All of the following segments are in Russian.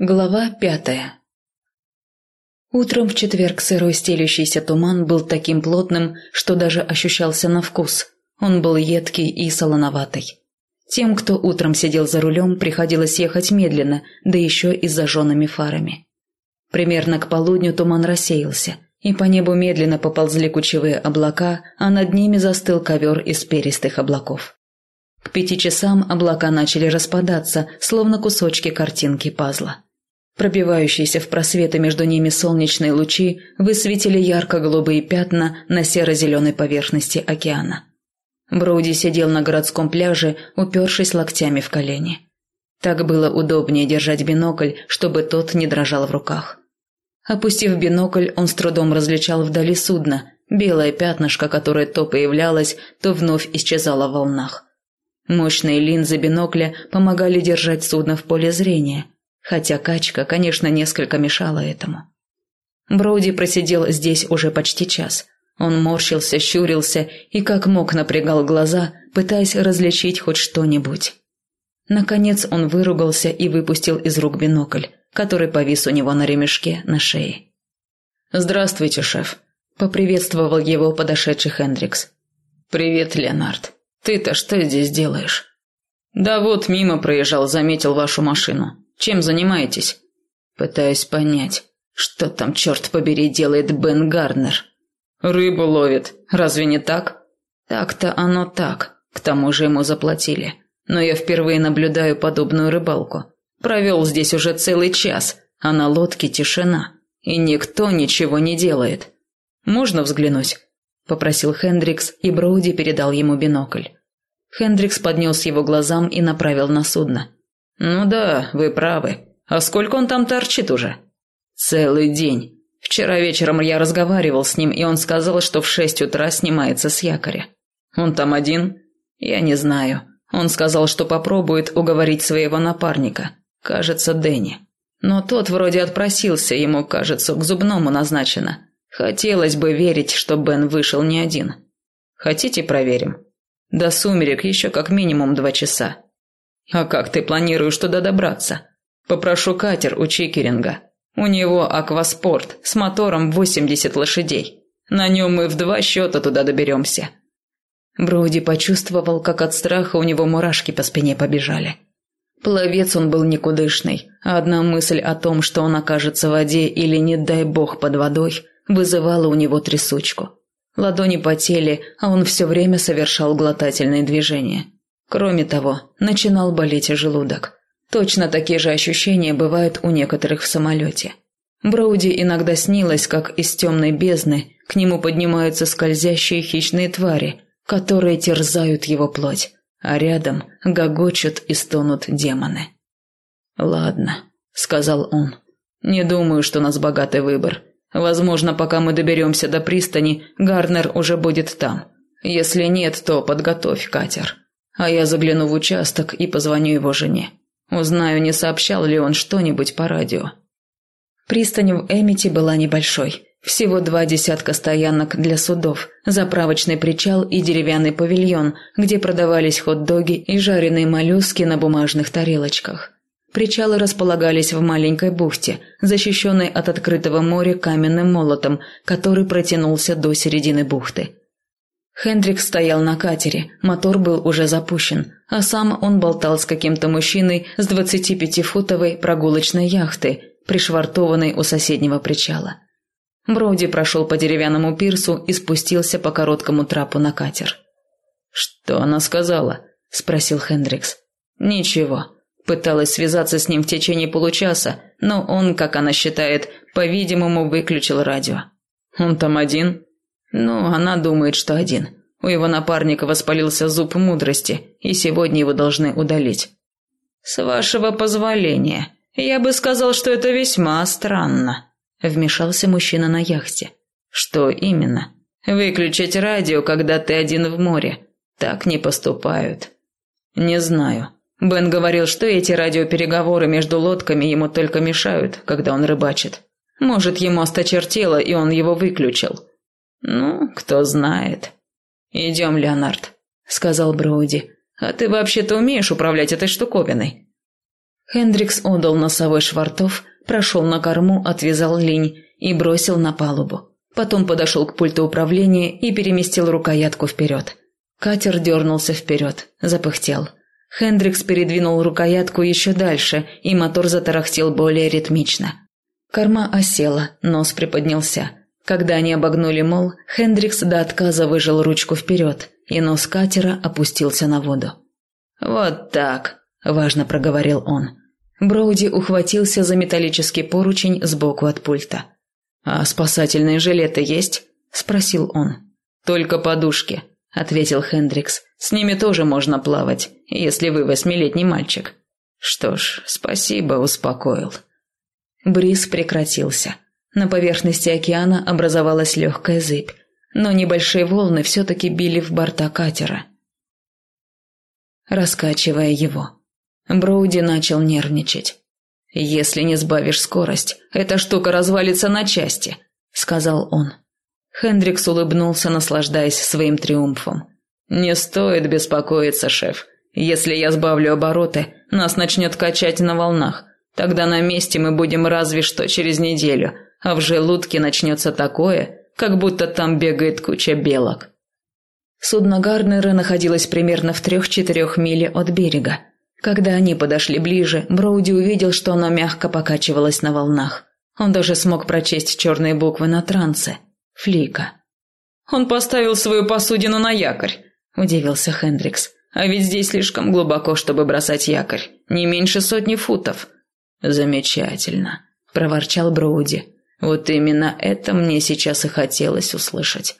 Глава пятая Утром в четверг сырой стелющийся туман был таким плотным, что даже ощущался на вкус. Он был едкий и солоноватый. Тем, кто утром сидел за рулем, приходилось ехать медленно, да еще и с зажженными фарами. Примерно к полудню туман рассеялся, и по небу медленно поползли кучевые облака, а над ними застыл ковер из перистых облаков. К пяти часам облака начали распадаться, словно кусочки картинки пазла. Пробивающиеся в просветы между ними солнечные лучи высветили ярко-голубые пятна на серо-зеленой поверхности океана. Броуди сидел на городском пляже, упершись локтями в колени. Так было удобнее держать бинокль, чтобы тот не дрожал в руках. Опустив бинокль, он с трудом различал вдали судно, белое пятнышко, которое то появлялось, то вновь исчезало в волнах. Мощные линзы бинокля помогали держать судно в поле зрения – хотя качка, конечно, несколько мешала этому. Броуди просидел здесь уже почти час. Он морщился, щурился и как мог напрягал глаза, пытаясь различить хоть что-нибудь. Наконец он выругался и выпустил из рук бинокль, который повис у него на ремешке на шее. «Здравствуйте, шеф», — поприветствовал его подошедший Хендрикс. «Привет, Леонард. Ты-то что здесь делаешь?» «Да вот мимо проезжал, заметил вашу машину. Чем занимаетесь?» Пытаюсь понять, что там, черт побери, делает Бен Гарнер. «Рыбу ловит. Разве не так?» «Так-то оно так. К тому же ему заплатили. Но я впервые наблюдаю подобную рыбалку. Провел здесь уже целый час, а на лодке тишина. И никто ничего не делает. Можно взглянуть?» Попросил Хендрикс, и Броуди передал ему бинокль. Хендрикс поднес его глазам и направил на судно. «Ну да, вы правы. А сколько он там торчит уже?» «Целый день. Вчера вечером я разговаривал с ним, и он сказал, что в шесть утра снимается с якоря. Он там один? Я не знаю. Он сказал, что попробует уговорить своего напарника. Кажется, Дэнни. Но тот вроде отпросился, ему, кажется, к зубному назначено. Хотелось бы верить, что Бен вышел не один. Хотите, проверим? До сумерек еще как минимум два часа. А как ты планируешь туда добраться? Попрошу катер у Чикеринга. У него акваспорт с мотором 80 лошадей. На нем мы в два счета туда доберемся. Броуди почувствовал, как от страха у него мурашки по спине побежали. Пловец он был никудышный, а одна мысль о том, что он окажется в воде или, не дай бог, под водой, вызывала у него трясучку. Ладони потели, а он все время совершал глотательные движения. Кроме того, начинал болеть желудок. Точно такие же ощущения бывают у некоторых в самолете. Броуди иногда снилось, как из темной бездны к нему поднимаются скользящие хищные твари, которые терзают его плоть, а рядом гогочут и стонут демоны. «Ладно», — сказал он, — «не думаю, что у нас богатый выбор. Возможно, пока мы доберемся до пристани, Гарнер уже будет там. Если нет, то подготовь катер а я загляну в участок и позвоню его жене. Узнаю, не сообщал ли он что-нибудь по радио. Пристань в Эмити была небольшой. Всего два десятка стоянок для судов, заправочный причал и деревянный павильон, где продавались хот-доги и жареные моллюски на бумажных тарелочках. Причалы располагались в маленькой бухте, защищенной от открытого моря каменным молотом, который протянулся до середины бухты. Хендрик стоял на катере, мотор был уже запущен, а сам он болтал с каким-то мужчиной с 25-футовой прогулочной яхты, пришвартованной у соседнего причала. Броуди прошел по деревянному пирсу и спустился по короткому трапу на катер. «Что она сказала?» – спросил Хендрикс. «Ничего. Пыталась связаться с ним в течение получаса, но он, как она считает, по-видимому, выключил радио. Он там один?» Ну, она думает, что один. У его напарника воспалился зуб мудрости, и сегодня его должны удалить. С вашего позволения, я бы сказал, что это весьма странно, вмешался мужчина на яхте. Что именно? Выключить радио, когда ты один в море. Так не поступают. Не знаю. Бен говорил, что эти радиопереговоры между лодками ему только мешают, когда он рыбачит. Может, ему осточертело, и он его выключил. «Ну, кто знает». «Идем, Леонард», — сказал Броуди. «А ты вообще-то умеешь управлять этой штуковиной?» Хендрикс отдал носовой швартов, прошел на корму, отвязал линь и бросил на палубу. Потом подошел к пульту управления и переместил рукоятку вперед. Катер дернулся вперед, запыхтел. Хендрикс передвинул рукоятку еще дальше, и мотор затарахтел более ритмично. Корма осела, нос приподнялся. Когда они обогнули мол, Хендрикс до отказа выжал ручку вперед, и нос катера опустился на воду. «Вот так», – важно проговорил он. Броуди ухватился за металлический поручень сбоку от пульта. «А спасательные жилеты есть?» – спросил он. «Только подушки», – ответил Хендрикс. «С ними тоже можно плавать, если вы восьмилетний мальчик». «Что ж, спасибо, успокоил». Бриз прекратился. На поверхности океана образовалась легкая зыбь, но небольшие волны все-таки били в борта катера, раскачивая его. Броуди начал нервничать. «Если не сбавишь скорость, эта штука развалится на части», — сказал он. Хендрикс улыбнулся, наслаждаясь своим триумфом. «Не стоит беспокоиться, шеф. Если я сбавлю обороты, нас начнет качать на волнах. Тогда на месте мы будем разве что через неделю, а в желудке начнется такое, как будто там бегает куча белок. Судно Гарнера находилось примерно в трех-четырех миле от берега. Когда они подошли ближе, Броуди увидел, что оно мягко покачивалось на волнах. Он даже смог прочесть черные буквы на трансе. Флика. «Он поставил свою посудину на якорь», – удивился Хендрикс. «А ведь здесь слишком глубоко, чтобы бросать якорь. Не меньше сотни футов. «Замечательно», – проворчал Броуди. «Вот именно это мне сейчас и хотелось услышать».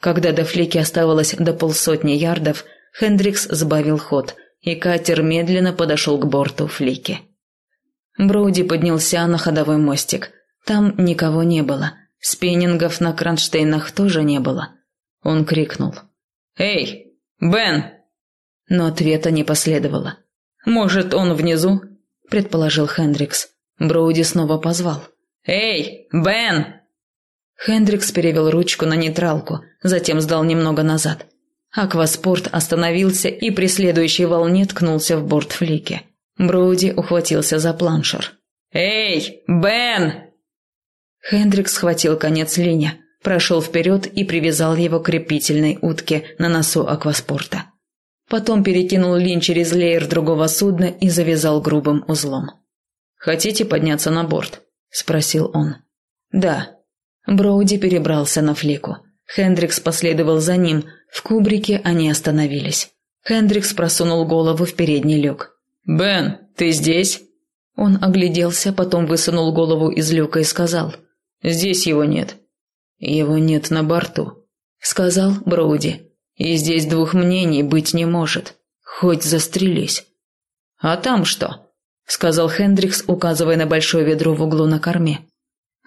Когда до флики оставалось до полсотни ярдов, Хендрикс сбавил ход, и катер медленно подошел к борту флики. Броуди поднялся на ходовой мостик. Там никого не было. Спиннингов на кронштейнах тоже не было. Он крикнул. «Эй, Бен!» Но ответа не последовало. «Может, он внизу?» предположил Хендрикс. Броуди снова позвал. «Эй, Бен!» Хендрикс перевел ручку на нейтралку, затем сдал немного назад. Акваспорт остановился и при следующей волне ткнулся в борт флики. Броуди ухватился за планшер. «Эй, Бен!» Хендрикс схватил конец линия, прошел вперед и привязал его к крепительной утке на носу акваспорта. Потом перекинул лин через леер другого судна и завязал грубым узлом. «Хотите подняться на борт?» – спросил он. «Да». Броуди перебрался на флику. Хендрикс последовал за ним. В кубрике они остановились. Хендрикс просунул голову в передний люк. «Бен, ты здесь?» Он огляделся, потом высунул голову из люка и сказал. «Здесь его нет». «Его нет на борту», — сказал Броуди. И здесь двух мнений быть не может. Хоть застрелись. А там что? Сказал Хендрикс, указывая на большое ведро в углу на корме.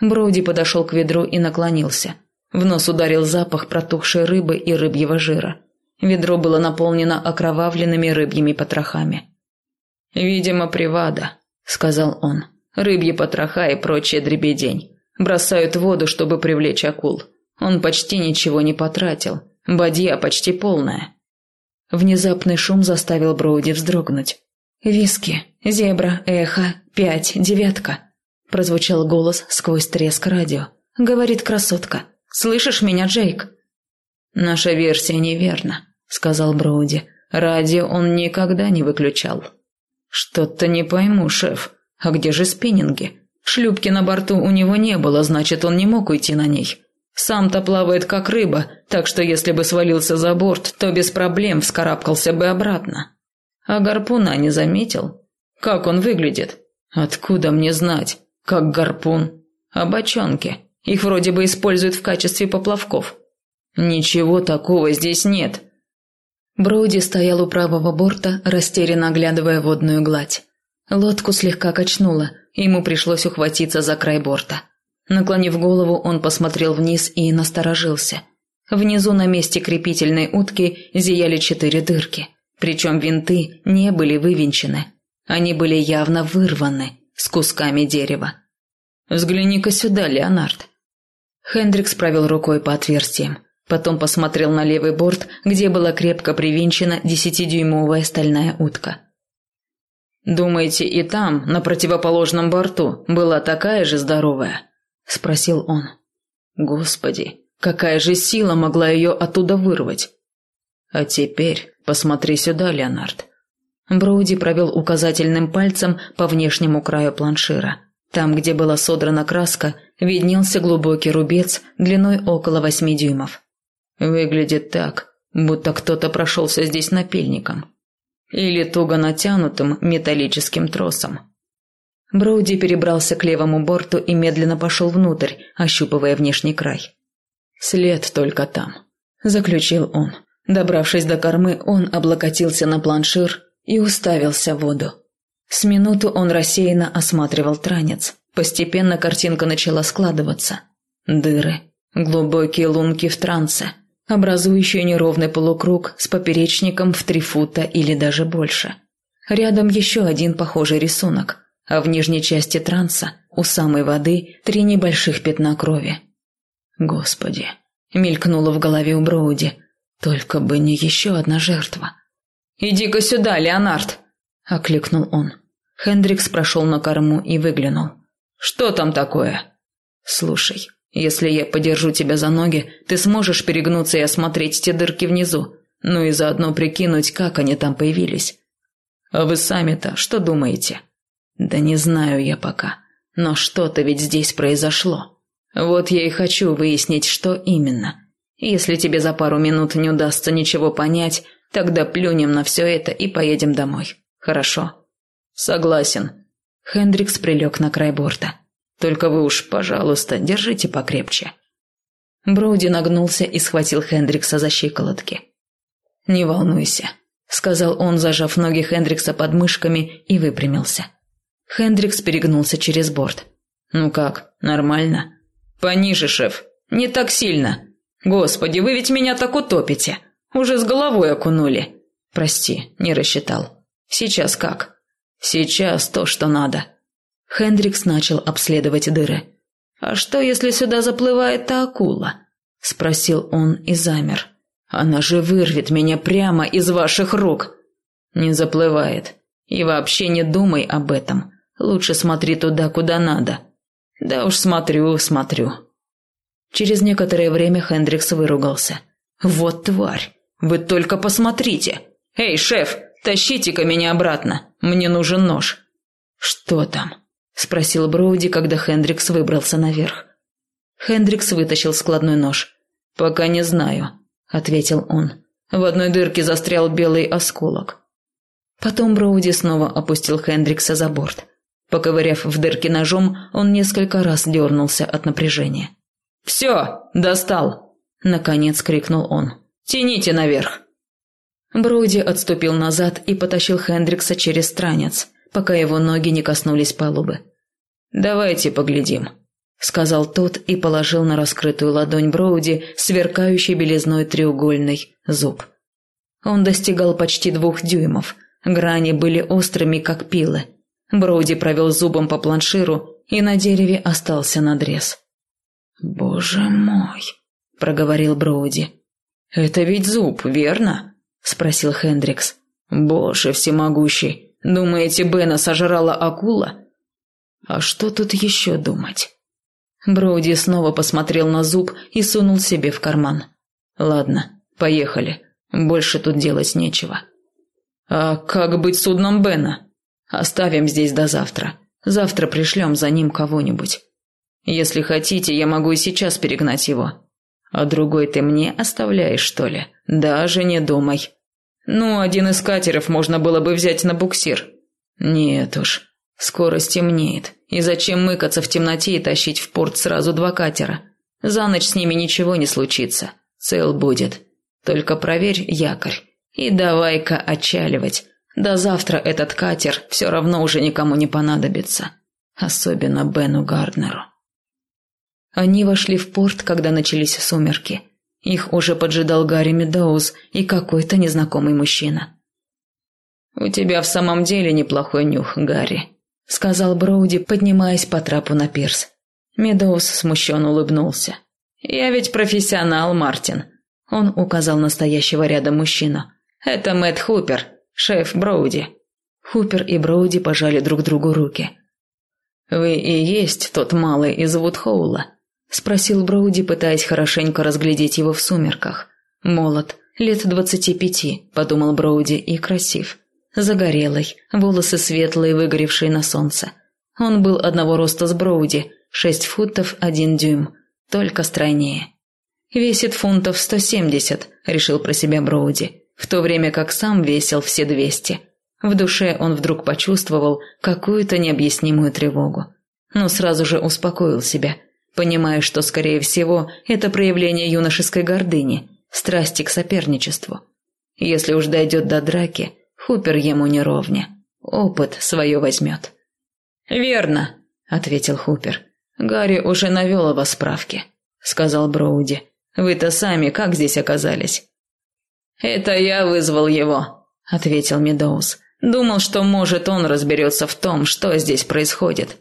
Броуди подошел к ведру и наклонился. В нос ударил запах протухшей рыбы и рыбьего жира. Ведро было наполнено окровавленными рыбьими потрохами. «Видимо, привада», — сказал он. «Рыбьи потроха и прочая дребедень. Бросают в воду, чтобы привлечь акул. Он почти ничего не потратил. Бадья почти полная. Внезапный шум заставил Броуди вздрогнуть. «Виски, зебра, эхо, пять, девятка», – прозвучал голос сквозь треск радио. Говорит красотка. «Слышишь меня, Джейк?» «Наша версия неверна», – сказал Броуди. «Радио он никогда не выключал». «Что-то не пойму, шеф. А где же спиннинги? Шлюпки на борту у него не было, значит, он не мог уйти на ней. Сам-то плавает как рыба, так что если бы свалился за борт, то без проблем вскарабкался бы обратно. А гарпуна не заметил? Как он выглядит? Откуда мне знать? Как гарпун? А бочонки? Их вроде бы используют в качестве поплавков. Ничего такого здесь нет. Броуди стоял у правого борта, растерянно оглядывая водную гладь. Лодку слегка качнуло, ему пришлось ухватиться за край борта. Наклонив голову, он посмотрел вниз и насторожился. Внизу на месте крепительной утки зияли четыре дырки, причем винты не были вывинчены. Они были явно вырваны с кусками дерева. «Взгляни-ка сюда, Леонард». Хендрикс провел рукой по отверстиям. Потом посмотрел на левый борт, где была крепко привинчена десятидюймовая стальная утка. Думаете, и там, на противоположном борту, была такая же здоровая?» – спросил он. «Господи, какая же сила могла ее оттуда вырвать?» «А теперь посмотри сюда, Леонард». Броуди провел указательным пальцем по внешнему краю планшира. Там, где была содрана краска, виднелся глубокий рубец длиной около восьми дюймов. Выглядит так, будто кто-то прошелся здесь напильником. Или туго натянутым металлическим тросом. Броуди перебрался к левому борту и медленно пошел внутрь, ощупывая внешний край. «След только там», – заключил он. Добравшись до кормы, он облокотился на планшир и уставился в воду. С минуту он рассеянно осматривал транец. Постепенно картинка начала складываться. Дыры, глубокие лунки в трансе, образующие неровный полукруг с поперечником в три фута или даже больше. Рядом еще один похожий рисунок, а в нижней части транса, у самой воды, три небольших пятна крови. Господи, мелькнуло в голове у Броуди, только бы не еще одна жертва. «Иди-ка сюда, Леонард!» – окликнул он. Хендрикс прошел на корму и выглянул. «Что там такое?» «Слушай, если я подержу тебя за ноги, ты сможешь перегнуться и осмотреть те дырки внизу, ну и заодно прикинуть, как они там появились. А вы сами-то что думаете?» «Да не знаю я пока, но что-то ведь здесь произошло. Вот я и хочу выяснить, что именно. Если тебе за пару минут не удастся ничего понять, Тогда плюнем на все это и поедем домой. Хорошо? Согласен. Хендрикс прилег на край борта. Только вы уж, пожалуйста, держите покрепче. Броуди нагнулся и схватил Хендрикса за щиколотки. «Не волнуйся», — сказал он, зажав ноги Хендрикса под мышками и выпрямился. Хендрикс перегнулся через борт. «Ну как, нормально?» «Пониже, шеф. Не так сильно. Господи, вы ведь меня так утопите!» Уже с головой окунули. Прости, не рассчитал. Сейчас как? Сейчас то, что надо. Хендрикс начал обследовать дыры. А что, если сюда заплывает та акула? спросил он и замер. Она же вырвет меня прямо из ваших рук. Не заплывает. И вообще не думай об этом. Лучше смотри туда, куда надо. Да уж смотрю, смотрю. Через некоторое время Хендрикс выругался. Вот тварь. Вы только посмотрите! Эй, шеф, тащите-ка меня обратно, мне нужен нож!» «Что там?» – спросил Броуди, когда Хендрикс выбрался наверх. Хендрикс вытащил складной нож. «Пока не знаю», – ответил он. В одной дырке застрял белый осколок. Потом Броуди снова опустил Хендрикса за борт. Поковыряв в дырке ножом, он несколько раз дернулся от напряжения. «Все, достал!» – наконец крикнул он. Тяните наверх!» Броуди отступил назад и потащил Хендрикса через странец, пока его ноги не коснулись палубы. «Давайте поглядим», — сказал тот и положил на раскрытую ладонь Броуди сверкающий белизной треугольный зуб. Он достигал почти двух дюймов, грани были острыми, как пилы. Броуди провел зубом по планширу, и на дереве остался надрез. «Боже мой!» – проговорил Броуди. «Это ведь зуб, верно?» – спросил Хендрикс. «Боже всемогущий, думаете, Бена сожрала акула?» «А что тут еще думать?» Броуди снова посмотрел на зуб и сунул себе в карман. «Ладно, поехали. Больше тут делать нечего». «А как быть судном Бена?» «Оставим здесь до завтра. Завтра пришлем за ним кого-нибудь. Если хотите, я могу и сейчас перегнать его. А другой ты мне оставляешь, что ли? Даже не думай. Ну, один из катеров можно было бы взять на буксир. Нет уж, скоро стемнеет. И зачем мыкаться в темноте и тащить в порт сразу два катера? За ночь с ними ничего не случится. Цел будет. Только проверь якорь. И давай-ка отчаливать. До завтра этот катер все равно уже никому не понадобится. Особенно Бену Гарднеру. Они вошли в порт, когда начались сумерки. Их уже поджидал Гарри Медоуз и какой-то незнакомый мужчина. «У тебя в самом деле неплохой нюх, Гарри», — сказал Броуди, поднимаясь по трапу на пирс. Медоуз смущенно улыбнулся. «Я ведь профессионал, Мартин», — он указал настоящего рядом мужчину. «Это Мэтт Хупер, шеф Броуди». Хупер и Броуди пожали друг другу руки. «Вы и есть тот малый из Вудхоула?» – спросил Броуди, пытаясь хорошенько разглядеть его в сумерках. «Молод, лет двадцати пяти», – подумал Броуди, – и красив. Загорелый, волосы светлые, выгоревшие на солнце. Он был одного роста с Броуди, шесть футов один дюйм, только стройнее. «Весит фунтов сто семьдесят», – решил про себя Броуди, в то время как сам весил все двести. В душе он вдруг почувствовал какую-то необъяснимую тревогу. Но сразу же успокоил себя, понимая, что, скорее всего, это проявление юношеской гордыни, страсти к соперничеству. Если уж дойдет до драки, Хупер ему не ровня. Опыт свое возьмет. «Верно», — ответил Хупер. «Гарри уже навел о вас справки», — сказал Броуди. «Вы-то сами как здесь оказались?» «Это я вызвал его», — ответил Медоуз. «Думал, что, может, он разберется в том, что здесь происходит».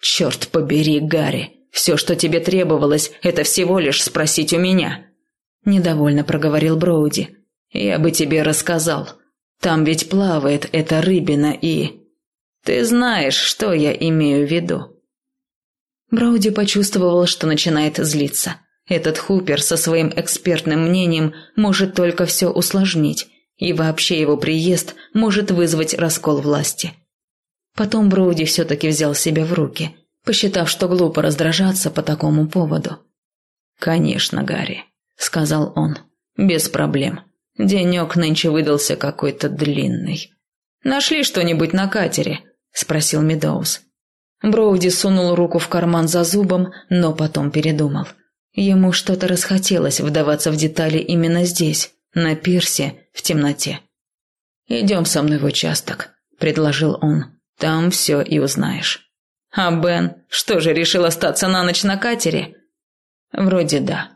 «Черт побери, Гарри, все, что тебе требовалось, это всего лишь спросить у меня», — недовольно проговорил Броуди. «Я бы тебе рассказал». Там ведь плавает эта рыбина и... Ты знаешь, что я имею в виду». Броуди почувствовал, что начинает злиться. Этот Хупер со своим экспертным мнением может только все усложнить, и вообще его приезд может вызвать раскол власти. Потом Броуди все-таки взял себя в руки, посчитав, что глупо раздражаться по такому поводу. «Конечно, Гарри», — сказал он, — «без проблем. Денек нынче выдался какой-то длинный. «Нашли что-нибудь на катере?» – спросил Медоуз. Броуди сунул руку в карман за зубом, но потом передумал. Ему что-то расхотелось вдаваться в детали именно здесь, на пирсе, в темноте. «Идем со мной в участок», – предложил он. «Там все и узнаешь». «А Бен, что же, решил остаться на ночь на катере?» «Вроде да».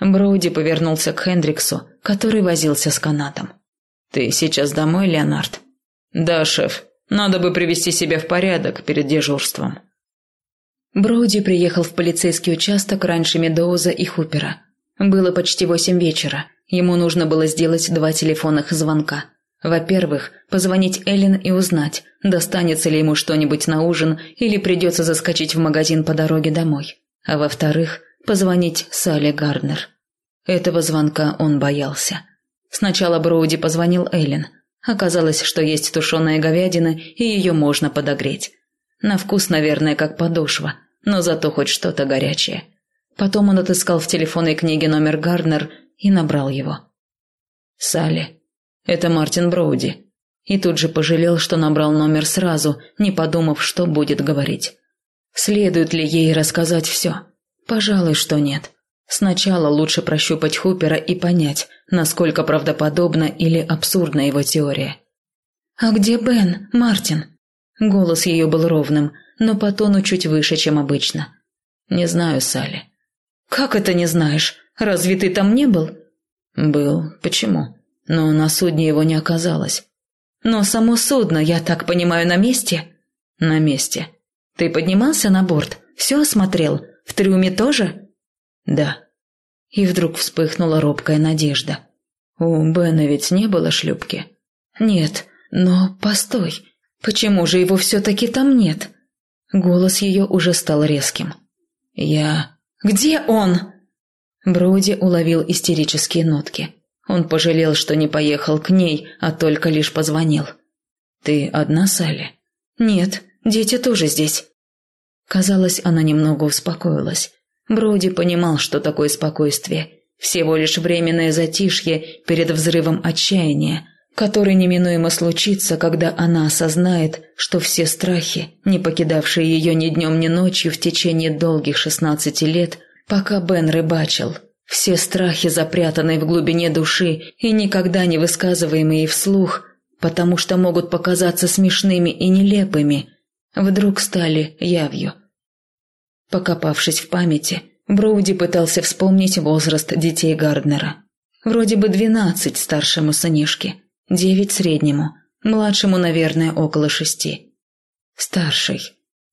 Броуди повернулся к Хендриксу, который возился с канатом. «Ты сейчас домой, Леонард?» «Да, шеф. Надо бы привести себя в порядок перед дежурством». Броуди приехал в полицейский участок раньше Медоуза и Хупера. Было почти восемь вечера. Ему нужно было сделать два телефонных звонка. Во-первых, позвонить Эллен и узнать, достанется ли ему что-нибудь на ужин или придется заскочить в магазин по дороге домой. А во-вторых, позвонить Салли Гарднер. Этого звонка он боялся. Сначала Броуди позвонил Эллен. Оказалось, что есть тушеная говядина, и ее можно подогреть. На вкус, наверное, как подошва, но зато хоть что-то горячее. Потом он отыскал в телефонной книге номер Гарднер и набрал его. «Салли, это Мартин Броуди». И тут же пожалел, что набрал номер сразу, не подумав, что будет говорить. Следует ли ей рассказать все? Пожалуй, что нет. Сначала лучше прощупать Хупера и понять, насколько правдоподобна или абсурдна его теория. «А где Бен, Мартин?» Голос ее был ровным, но по тону чуть выше, чем обычно. «Не знаю, Салли». «Как это не знаешь? Разве ты там не был?» «Был. Почему? Но на судне его не оказалось». «Но само судно, я так понимаю, на месте?» «На месте». «Ты поднимался на борт? Все осмотрел? В трюме тоже?» «Да». И вдруг вспыхнула робкая надежда. «У Бена ведь не было шлюпки?» «Нет, но постой, почему же его все-таки там нет?» Голос ее уже стал резким. «Я...» «Где он?» Броуди уловил истерические нотки. Он пожалел, что не поехал к ней, а только лишь позвонил. «Ты одна, Салли?» «Нет, дети тоже здесь». Казалось, она немного успокоилась. Броуди понимал, что такое спокойствие. Всего лишь временное затишье перед взрывом отчаяния, который неминуемо случится, когда она осознает, что все страхи, не покидавшие ее ни днем, ни ночью в течение долгих шестнадцати лет, пока Бен рыбачил, все страхи, запрятанные в глубине души и никогда не высказываемые вслух, потому что могут показаться смешными и нелепыми, вдруг стали явью. Покопавшись в памяти, Броуди пытался вспомнить возраст детей Гарднера. Вроде бы двенадцать старшему сынишке, девять среднему, младшему, наверное, около шести. Старший.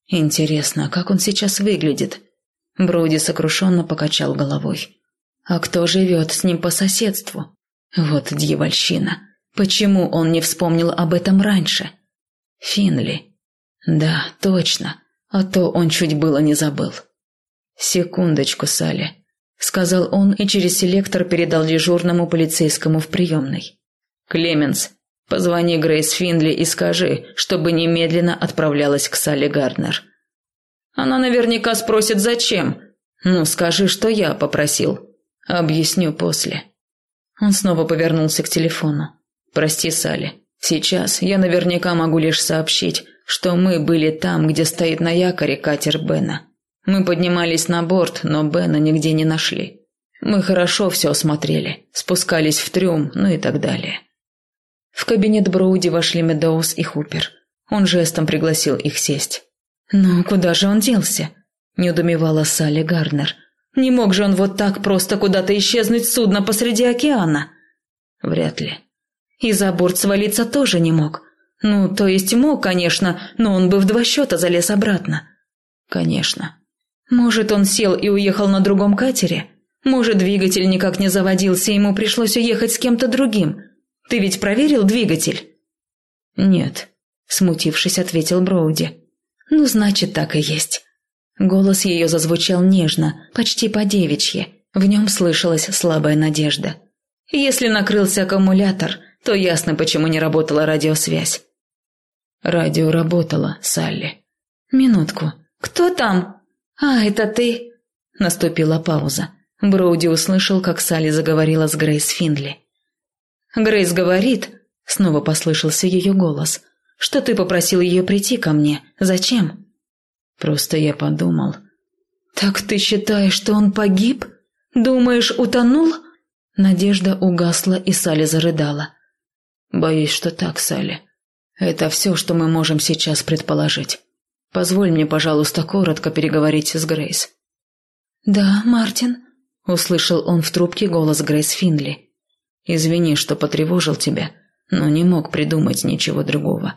Интересно, как он сейчас выглядит? Броуди сокрушенно покачал головой. А кто живет с ним по соседству? Вот дьявольщина. Почему он не вспомнил об этом раньше? Финли. Да, точно. А то он чуть было не забыл. Секундочку, Салли, сказал он и через селектор передал дежурному полицейскому в приемной. Клеменс, позвони Грейс Финли и скажи, чтобы немедленно отправлялась к Салли Гарднер. Она наверняка спросит, зачем. Ну, скажи, что я попросил. Объясню после. Он снова повернулся к телефону. Прости, Салли. Сейчас я наверняка могу лишь сообщить, что мы были там, где стоит на якоре катер Бена. Мы поднимались на борт, но Бена нигде не нашли. Мы хорошо все осмотрели, спускались в трюм, ну и так далее. В кабинет Броуди вошли Медоуз и Хупер. Он жестом пригласил их сесть. «Ну, куда же он делся?» – неудумевала Салли Гарднер. «Не мог же он вот так просто куда-то исчезнуть с судна посреди океана?» «Вряд ли». И за борт свалиться тоже не мог. Ну, то есть мог, конечно, но он бы в два счета залез обратно. Конечно. Может, он сел и уехал на другом катере? Может, двигатель никак не заводился, ему пришлось уехать с кем-то другим? Ты ведь проверил двигатель? Нет, смутившись, ответил Броуди. Ну, значит, так и есть. Голос ее зазвучал нежно, почти по-девичьи. В нем слышалась слабая надежда. Если накрылся аккумулятор, то ясно, почему не работала радиосвязь. Радио работало, Салли. Минутку. Кто там? А, это ты? Наступила пауза. Броуди услышал, как Салли заговорила с Грейс Финдли. Грейс говорит, снова послышался ее голос, что ты попросил ее прийти ко мне. Зачем? Просто я подумал. Так ты считаешь, что он погиб? Думаешь, утонул? Надежда угасла, и Салли зарыдала. Боюсь, что так, Салли. Это все, что мы можем сейчас предположить. Позволь мне, пожалуйста, коротко переговорить с Грейс. Да, Мартин, услышал он в трубке голос Грейс Финли. Извини, что потревожил тебя, но не мог придумать ничего другого.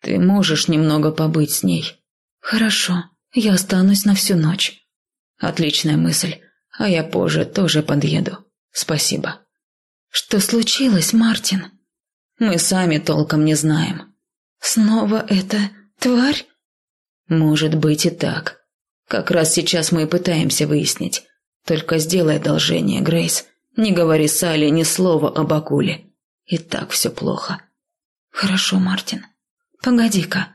Ты можешь немного побыть с ней. Хорошо, я останусь на всю ночь. Отличная мысль. А я позже тоже подъеду. Спасибо. Что случилось, Мартин? Мы сами толком не знаем. Снова эта тварь? Может быть и так. Как раз сейчас мы и пытаемся выяснить. Только сделай одолжение, Грейс. Не говори Салли ни слова об акуле. И так все плохо. Хорошо, Мартин. Погоди-ка.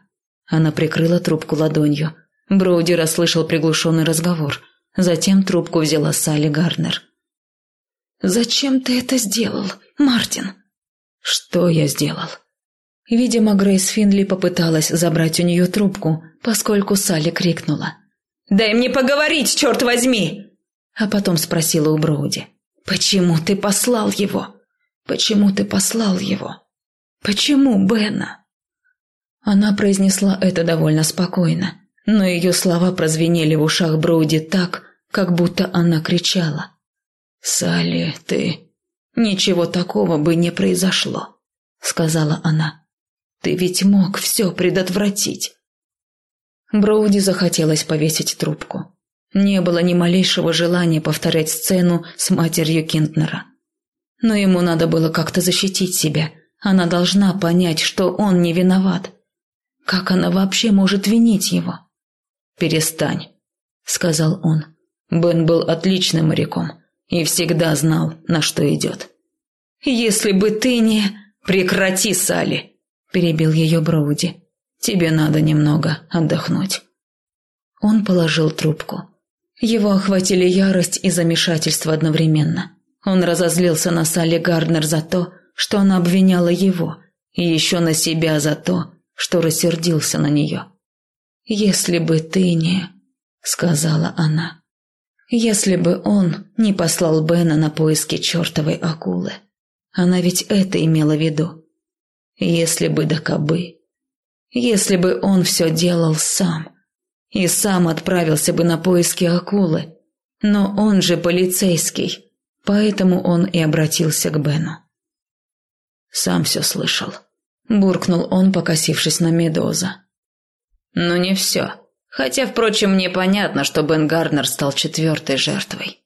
Она прикрыла трубку ладонью. Броуди расслышал приглушенный разговор. Затем трубку взяла Салли Гарнер. «Зачем ты это сделал, Мартин?» Что я сделал? Видимо, Грейс Финли попыталась забрать у нее трубку, поскольку Салли крикнула. «Дай мне поговорить, черт возьми!» А потом спросила у Броуди. «Почему ты послал его? Почему ты послал его? Почему Бена?» Она произнесла это довольно спокойно, но ее слова прозвенели в ушах Броуди так, как будто она кричала. «Салли, ты...» «Ничего такого бы не произошло», — сказала она. «Ты ведь мог все предотвратить». Броуди захотелось повесить трубку. Не было ни малейшего желания повторять сцену с матерью Кинтнера. Но ему надо было как-то защитить себя. Она должна понять, что он не виноват. Как она вообще может винить его? «Перестань», — сказал он. Бен был отличным моряком и всегда знал, на что идет. «Если бы ты не...» «Прекрати, Салли!» – перебил ее Броуди. «Тебе надо немного отдохнуть». Он положил трубку. Его охватили ярость и замешательство одновременно. Он разозлился на Салли Гарднер за то, что она обвиняла его, и еще на себя за то, что рассердился на нее. «Если бы ты не...» — сказала она. Если бы он не послал Бена на поиски чертовой акулы. Она ведь это имела в виду. Если бы да кабы. Если бы он все делал сам. И сам отправился бы на поиски акулы. Но он же полицейский. Поэтому он и обратился к Бену. Сам все слышал. Буркнул он, покосившись на Медоза. «Ну не все», Хотя, впрочем, мне понятно, что Бен Гарнер стал четвертой жертвой.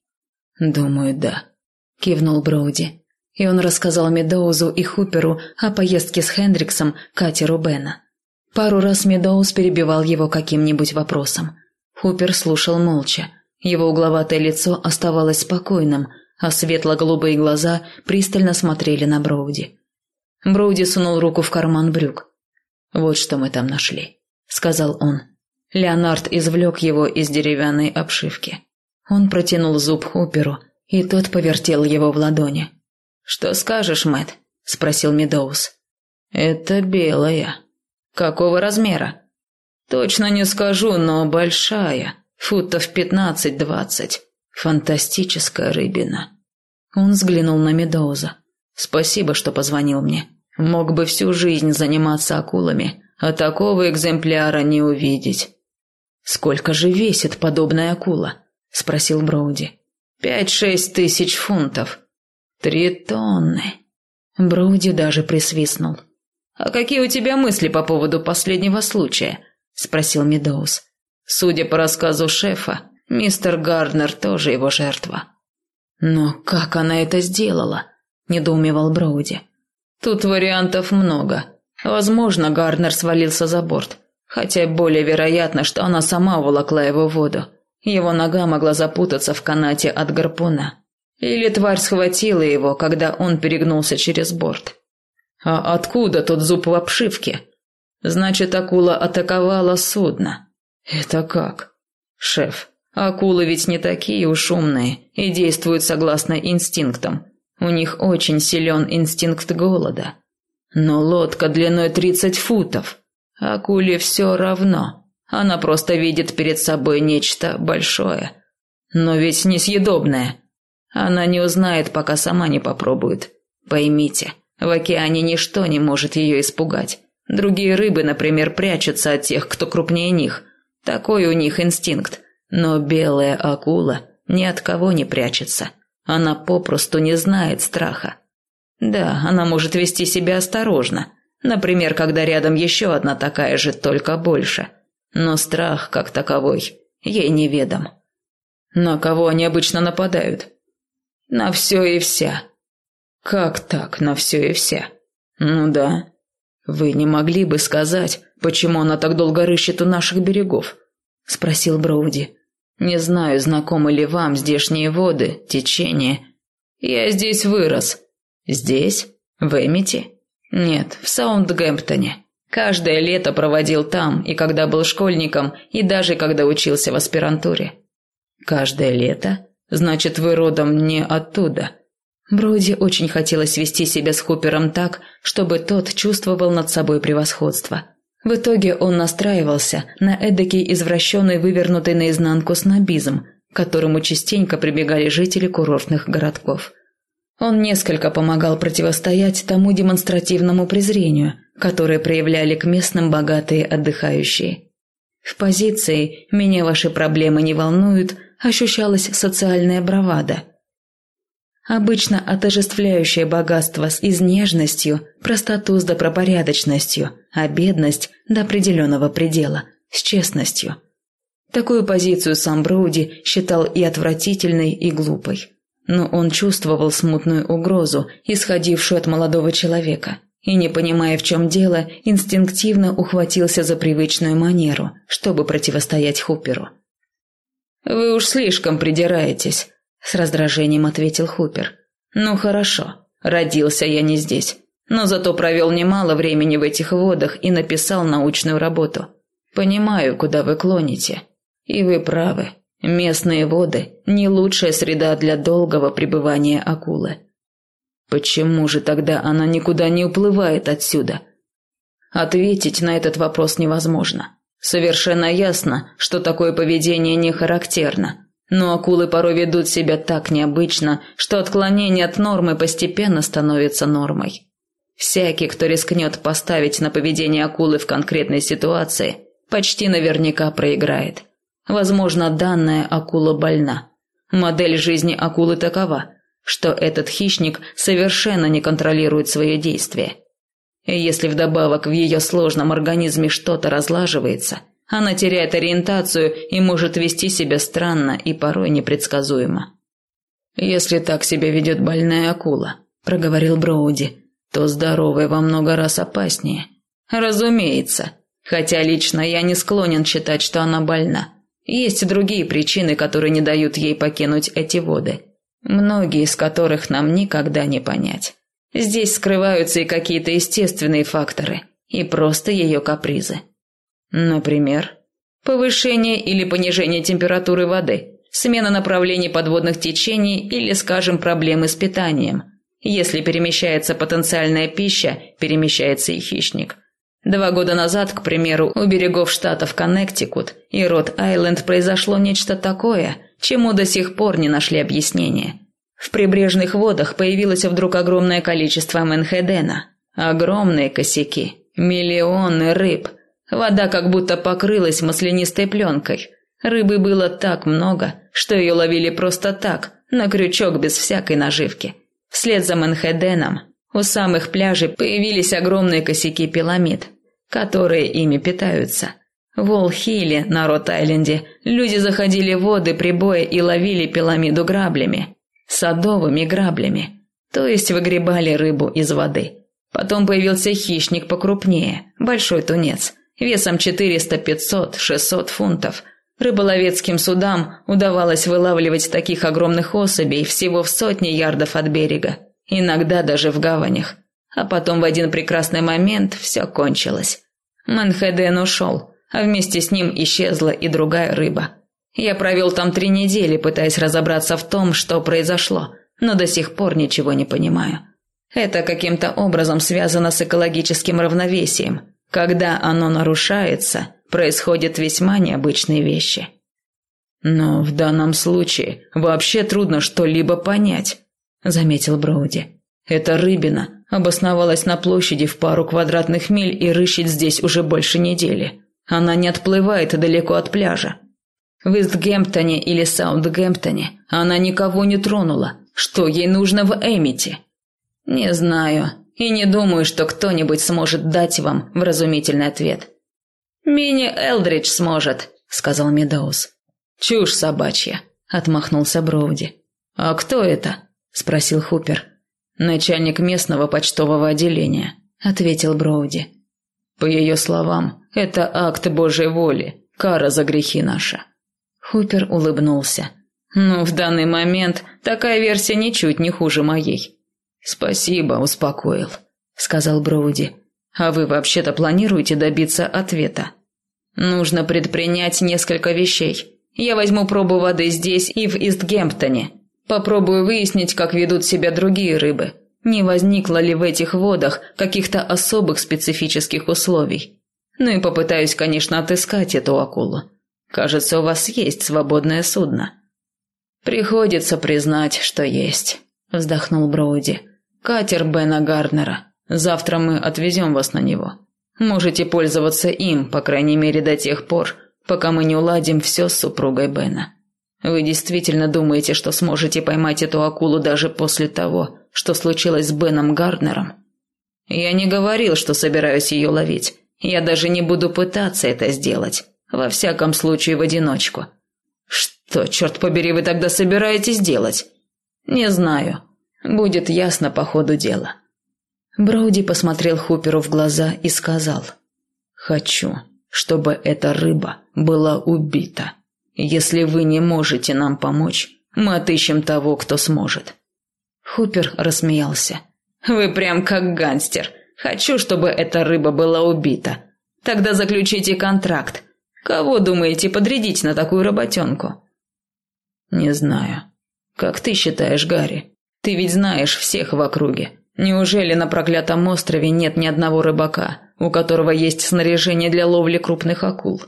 «Думаю, да», – кивнул Броуди. И он рассказал Медоузу и Хуперу о поездке с Хендриксом к катеру Бена. Пару раз Медоуз перебивал его каким-нибудь вопросом. Хупер слушал молча. Его угловатое лицо оставалось спокойным, а светло-голубые глаза пристально смотрели на Броуди. Броуди сунул руку в карман брюк. «Вот что мы там нашли», — сказал он. Леонард извлек его из деревянной обшивки. Он протянул зуб Хуперу, и тот повертел его в ладони. «Что скажешь, Мэтт?» – спросил Медоуз. «Это белая. Какого размера?» «Точно не скажу, но большая. Футов пятнадцать-двадцать. Фантастическая рыбина». Он взглянул на Медоуза. «Спасибо, что позвонил мне. Мог бы всю жизнь заниматься акулами, а такого экземпляра не увидеть». «Сколько же весит подобная акула?» – спросил Броуди. «Пять-шесть тысяч фунтов. Три тонны». Броуди даже присвистнул. «А какие у тебя мысли по поводу последнего случая?» – спросил Медоуз. «Судя по рассказу шефа, мистер Гарднер тоже его жертва». «Но как она это сделала?» – недоумевал Броуди. «Тут вариантов много. Возможно, Гарднер свалился за борт, хотя более вероятно, что она сама уволокла его в воду. Его нога могла запутаться в канате от гарпуна. Или тварь схватила его, когда он перегнулся через борт. А откуда тот зуб в обшивке? Значит, акула атаковала судно. Это как? Шеф, акулы ведь не такие уж умные и действуют согласно инстинктам. У них очень силен инстинкт голода. Но лодка длиной тридцать футов. Акуле все равно. Она просто видит перед собой нечто большое. Но ведь несъедобное. Она не узнает, пока сама не попробует. Поймите, в океане ничто не может ее испугать. Другие рыбы, например, прячутся от тех, кто крупнее них. Такой у них инстинкт. Но белая акула ни от кого не прячется. Она попросту не знает страха. Да, она может вести себя осторожно. Например, когда рядом еще одна такая же, только больше. Но страх, как таковой, ей неведом. На кого они обычно нападают? На все и вся. Как так, на все и вся? Ну да. Вы не могли бы сказать, почему она так долго рыщет у наших берегов? Спросил Броуди. Не знаю, знакомы ли вам здешние воды, течение. Я здесь вырос. Здесь? В Эмити? Нет, в Саундгемптоне. Каждое лето проводил там, и когда был школьником, и даже когда учился в аспирантуре. Каждое лето? Значит, вы родом не оттуда. Броди очень хотелось вести себя с Хупером так, чтобы тот чувствовал над собой превосходство. В итоге он настраивался на эдакий извращенный вывернутый наизнанку снобизм, к которому частенько прибегали жители курортных городков. Он несколько помогал противостоять тому демонстративному презрению, которое проявляли к местным богатые отдыхающие. В позиции «меня ваши проблемы не волнуют» ощущалась социальная бравада – обычно отождествляющее богатство с изнежностью, простоту с добропорядочностью, а бедность до определенного предела, с честностью. Такую позицию сам Броуди считал и отвратительной, и глупой. Но он чувствовал смутную угрозу, исходившую от молодого человека, и, не понимая, в чем дело, инстинктивно ухватился за привычную манеру, чтобы противостоять Хуперу. «Вы уж слишком придираетесь», с раздражением ответил Хупер. Ну хорошо, родился я не здесь, но зато провел немало времени в этих водах и написал научную работу. Понимаю, куда вы клоните. И вы правы. Местные воды не лучшая среда для долгого пребывания акулы. Почему же тогда она никуда не уплывает отсюда? Ответить на этот вопрос невозможно. Совершенно ясно, что такое поведение не характерно, но акулы порой ведут себя так необычно, что отклонение от нормы постепенно становится нормой. Всякий, кто рискнет поставить на поведение акулы в конкретной ситуации, почти наверняка проиграет. Возможно, данная акула больна. Модель жизни акулы такова, что этот хищник совершенно не контролирует свои действия. И если вдобавок в ее сложном организме что-то разлаживается – она теряет ориентацию и может вести себя странно и порой непредсказуемо. «Если так себя ведет больная акула», – проговорил Броуди, – «то здоровая во много раз опаснее». «Разумеется. Хотя лично я не склонен считать, что она больна. Есть другие причины, которые не дают ей покинуть эти воды. Многие из которых нам никогда не понять. Здесь скрываются и какие-то естественные факторы, и просто ее капризы. Например, повышение или понижение температуры воды, смена направлений подводных течений или, скажем, проблемы с питанием. Если перемещается потенциальная пища, перемещается и хищник. Два года назад, к примеру, у берегов штатов Коннектикут и Род-Айленд произошло нечто такое, чему до сих пор не нашли объяснения. В прибрежных водах появилось вдруг огромное количество менхедена. Огромные косяки. Миллионы рыб. Вода как будто покрылась маслянистой пленкой. Рыбы было так много, что ее ловили просто так, на крючок без всякой наживки. Вслед за Манхеденом у самых пляжей появились огромные косяки пиламид, которые ими питаются. В Уолл-Хилле на Рот-Айленде люди заходили в воды прибоя и ловили пиламиду граблями садовыми граблями, то есть выгребали рыбу из воды. Потом появился хищник покрупнее, большой тунец, весом 400, 500, 600 фунтов. Рыболовецким судам удавалось вылавливать таких огромных особей всего в сотни ярдов от берега, иногда даже в гаванях. А потом в один прекрасный момент все кончилось. Манхеден ушел, а вместе с ним исчезла и другая рыба – я провел там три недели, пытаясь разобраться в том, что произошло, но до сих пор ничего не понимаю. Это каким-то образом связано с экологическим равновесием. Когда оно нарушается, происходят весьма необычные вещи. Но в данном случае вообще трудно что-либо понять, заметил Броуди. Эта рыбина обосновалась на площади в пару квадратных миль и рыщет здесь уже больше недели. Она не отплывает далеко от пляжа. В Истгемптоне или Саундгемптоне она никого не тронула. Что ей нужно в Эмити? Не знаю и не думаю, что кто-нибудь сможет дать вам вразумительный ответ. Мини Элдридж сможет, сказал Медоуз. Чушь собачья, отмахнулся Броуди. А кто это? спросил Хупер. Начальник местного почтового отделения, ответил Броуди. По ее словам, это акт Божьей воли, кара за грехи наши. Хупер улыбнулся. «Ну, в данный момент такая версия ничуть не хуже моей». «Спасибо, успокоил», — сказал Броуди. «А вы вообще-то планируете добиться ответа?» «Нужно предпринять несколько вещей. Я возьму пробу воды здесь и в Истгемптоне. Попробую выяснить, как ведут себя другие рыбы. Не возникло ли в этих водах каких-то особых специфических условий. Ну и попытаюсь, конечно, отыскать эту акулу. Кажется, у вас есть свободное судно. Приходится признать, что есть, вздохнул Броуди. Катер Бена Гарднера. Завтра мы отвезем вас на него. Можете пользоваться им, по крайней мере, до тех пор, пока мы не уладим все с супругой Бена. Вы действительно думаете, что сможете поймать эту акулу даже после того, что случилось с Беном Гарднером? Я не говорил, что собираюсь ее ловить. Я даже не буду пытаться это сделать. Во всяком случае, в одиночку. Что, черт побери, вы тогда собираетесь делать? Не знаю. Будет ясно по ходу дела. Броуди посмотрел Хуперу в глаза и сказал. «Хочу, чтобы эта рыба была убита. Если вы не можете нам помочь, мы отыщем того, кто сможет». Хупер рассмеялся. «Вы прям как гангстер. Хочу, чтобы эта рыба была убита. Тогда заключите контракт. Кого думаете подрядить на такую работенку?» «Не знаю. Как ты считаешь, Гарри? Ты ведь знаешь всех в округе. Неужели на проклятом острове нет ни одного рыбака, у которого есть снаряжение для ловли крупных акул?»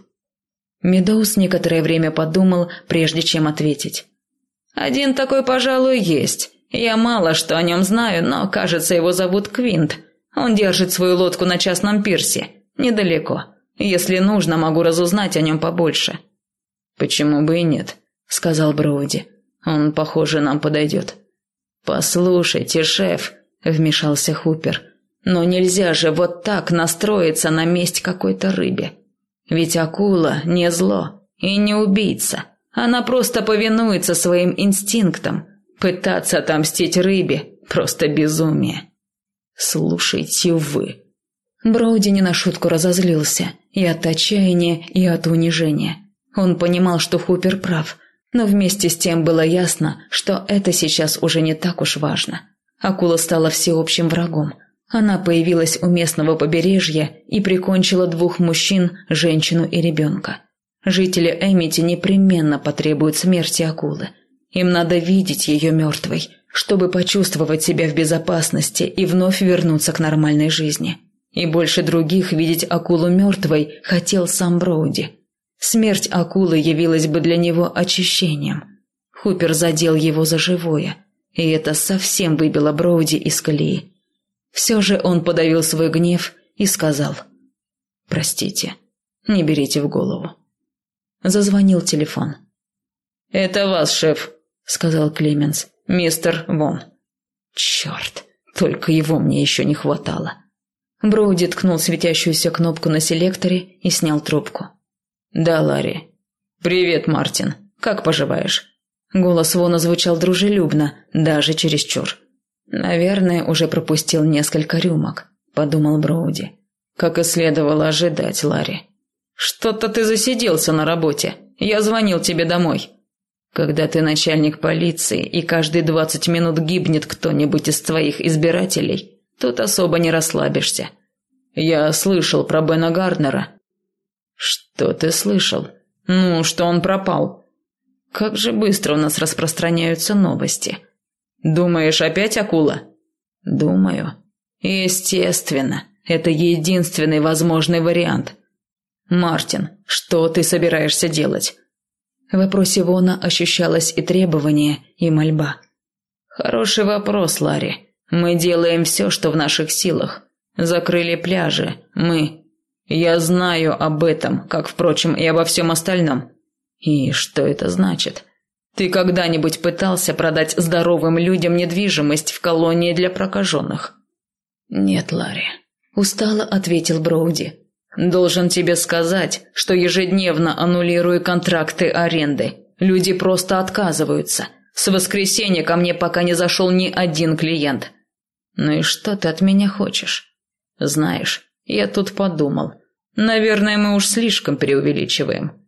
Медоуз некоторое время подумал, прежде чем ответить. «Один такой, пожалуй, есть. Я мало что о нем знаю, но, кажется, его зовут Квинт. Он держит свою лодку на частном пирсе, недалеко. Если нужно, могу разузнать о нем побольше». «Почему бы и нет?» – сказал Броуди. «Он, похоже, нам подойдет». «Послушайте, шеф», – вмешался Хупер, – «но нельзя же вот так настроиться на месть какой-то рыбе. Ведь акула не зло и не убийца. Она просто повинуется своим инстинктам. Пытаться отомстить рыбе – просто безумие». «Слушайте вы», Броуди не на шутку разозлился И от отчаяния, и от унижения. Он понимал, что Хупер прав, но вместе с тем было ясно, что это сейчас уже не так уж важно. Акула стала всеобщим врагом. Она появилась у местного побережья и прикончила двух мужчин, женщину и ребенка. Жители Эмити непременно потребуют смерти акулы. Им надо видеть ее мертвой, чтобы почувствовать себя в безопасности и вновь вернуться к нормальной жизни. И больше других видеть акулу мертвой хотел сам Броуди. Смерть акулы явилась бы для него очищением. Хупер задел его за живое, и это совсем выбило Броуди из колеи. Все же он подавил свой гнев и сказал «Простите, не берите в голову». Зазвонил телефон. «Это вас, шеф», — сказал Клеменс. «Мистер Вон». «Черт, только его мне еще не хватало». Броуди ткнул светящуюся кнопку на селекторе и снял трубку. «Да, Ларри». «Привет, Мартин. Как поживаешь?» Голос Вона звучал дружелюбно, даже чересчур. «Наверное, уже пропустил несколько рюмок», — подумал Броуди. «Как и следовало ожидать, Ларри». «Что-то ты засиделся на работе. Я звонил тебе домой». «Когда ты начальник полиции, и каждые двадцать минут гибнет кто-нибудь из твоих избирателей, Тут особо не расслабишься. Я слышал про Бена Гарднера. Что ты слышал? Ну, что он пропал. Как же быстро у нас распространяются новости. Думаешь, опять акула? Думаю. Естественно, это единственный возможный вариант. Мартин, что ты собираешься делать? В вопросе Вона ощущалось и требование, и мольба. Хороший вопрос, Ларри. Мы делаем все, что в наших силах. Закрыли пляжи. Мы. Я знаю об этом, как, впрочем, и обо всем остальном. И что это значит? Ты когда-нибудь пытался продать здоровым людям недвижимость в колонии для прокаженных? Нет, Ларри. Устало ответил Броуди. Должен тебе сказать, что ежедневно аннулирую контракты аренды. Люди просто отказываются. С воскресенья ко мне пока не зашел ни один клиент. «Ну и что ты от меня хочешь?» «Знаешь, я тут подумал. Наверное, мы уж слишком преувеличиваем».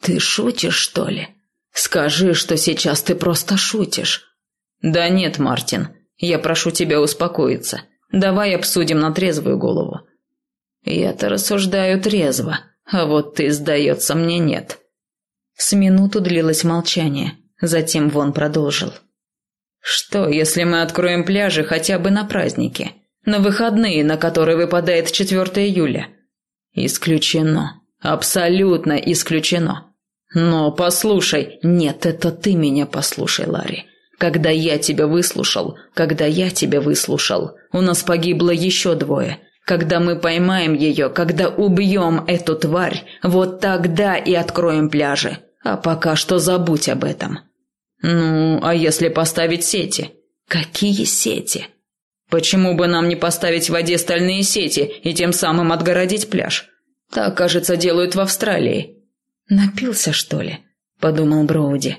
«Ты шутишь, что ли? Скажи, что сейчас ты просто шутишь». «Да нет, Мартин, я прошу тебя успокоиться. Давай обсудим на трезвую голову». «Я-то рассуждаю трезво, а вот ты, сдается мне, нет». С минуту длилось молчание, затем Вон продолжил. Что, если мы откроем пляжи хотя бы на праздники? На выходные, на которые выпадает 4 июля? Исключено. Абсолютно исключено. Но послушай, нет, это ты меня послушай, Ларри. Когда я тебя выслушал, когда я тебя выслушал, у нас погибло еще двое. Когда мы поймаем ее, когда убьем эту тварь, вот тогда и откроем пляжи. А пока что забудь об этом. «Ну, а если поставить сети?» «Какие сети?» «Почему бы нам не поставить в воде стальные сети и тем самым отгородить пляж? Так, кажется, делают в Австралии». «Напился, что ли?» – подумал Броуди.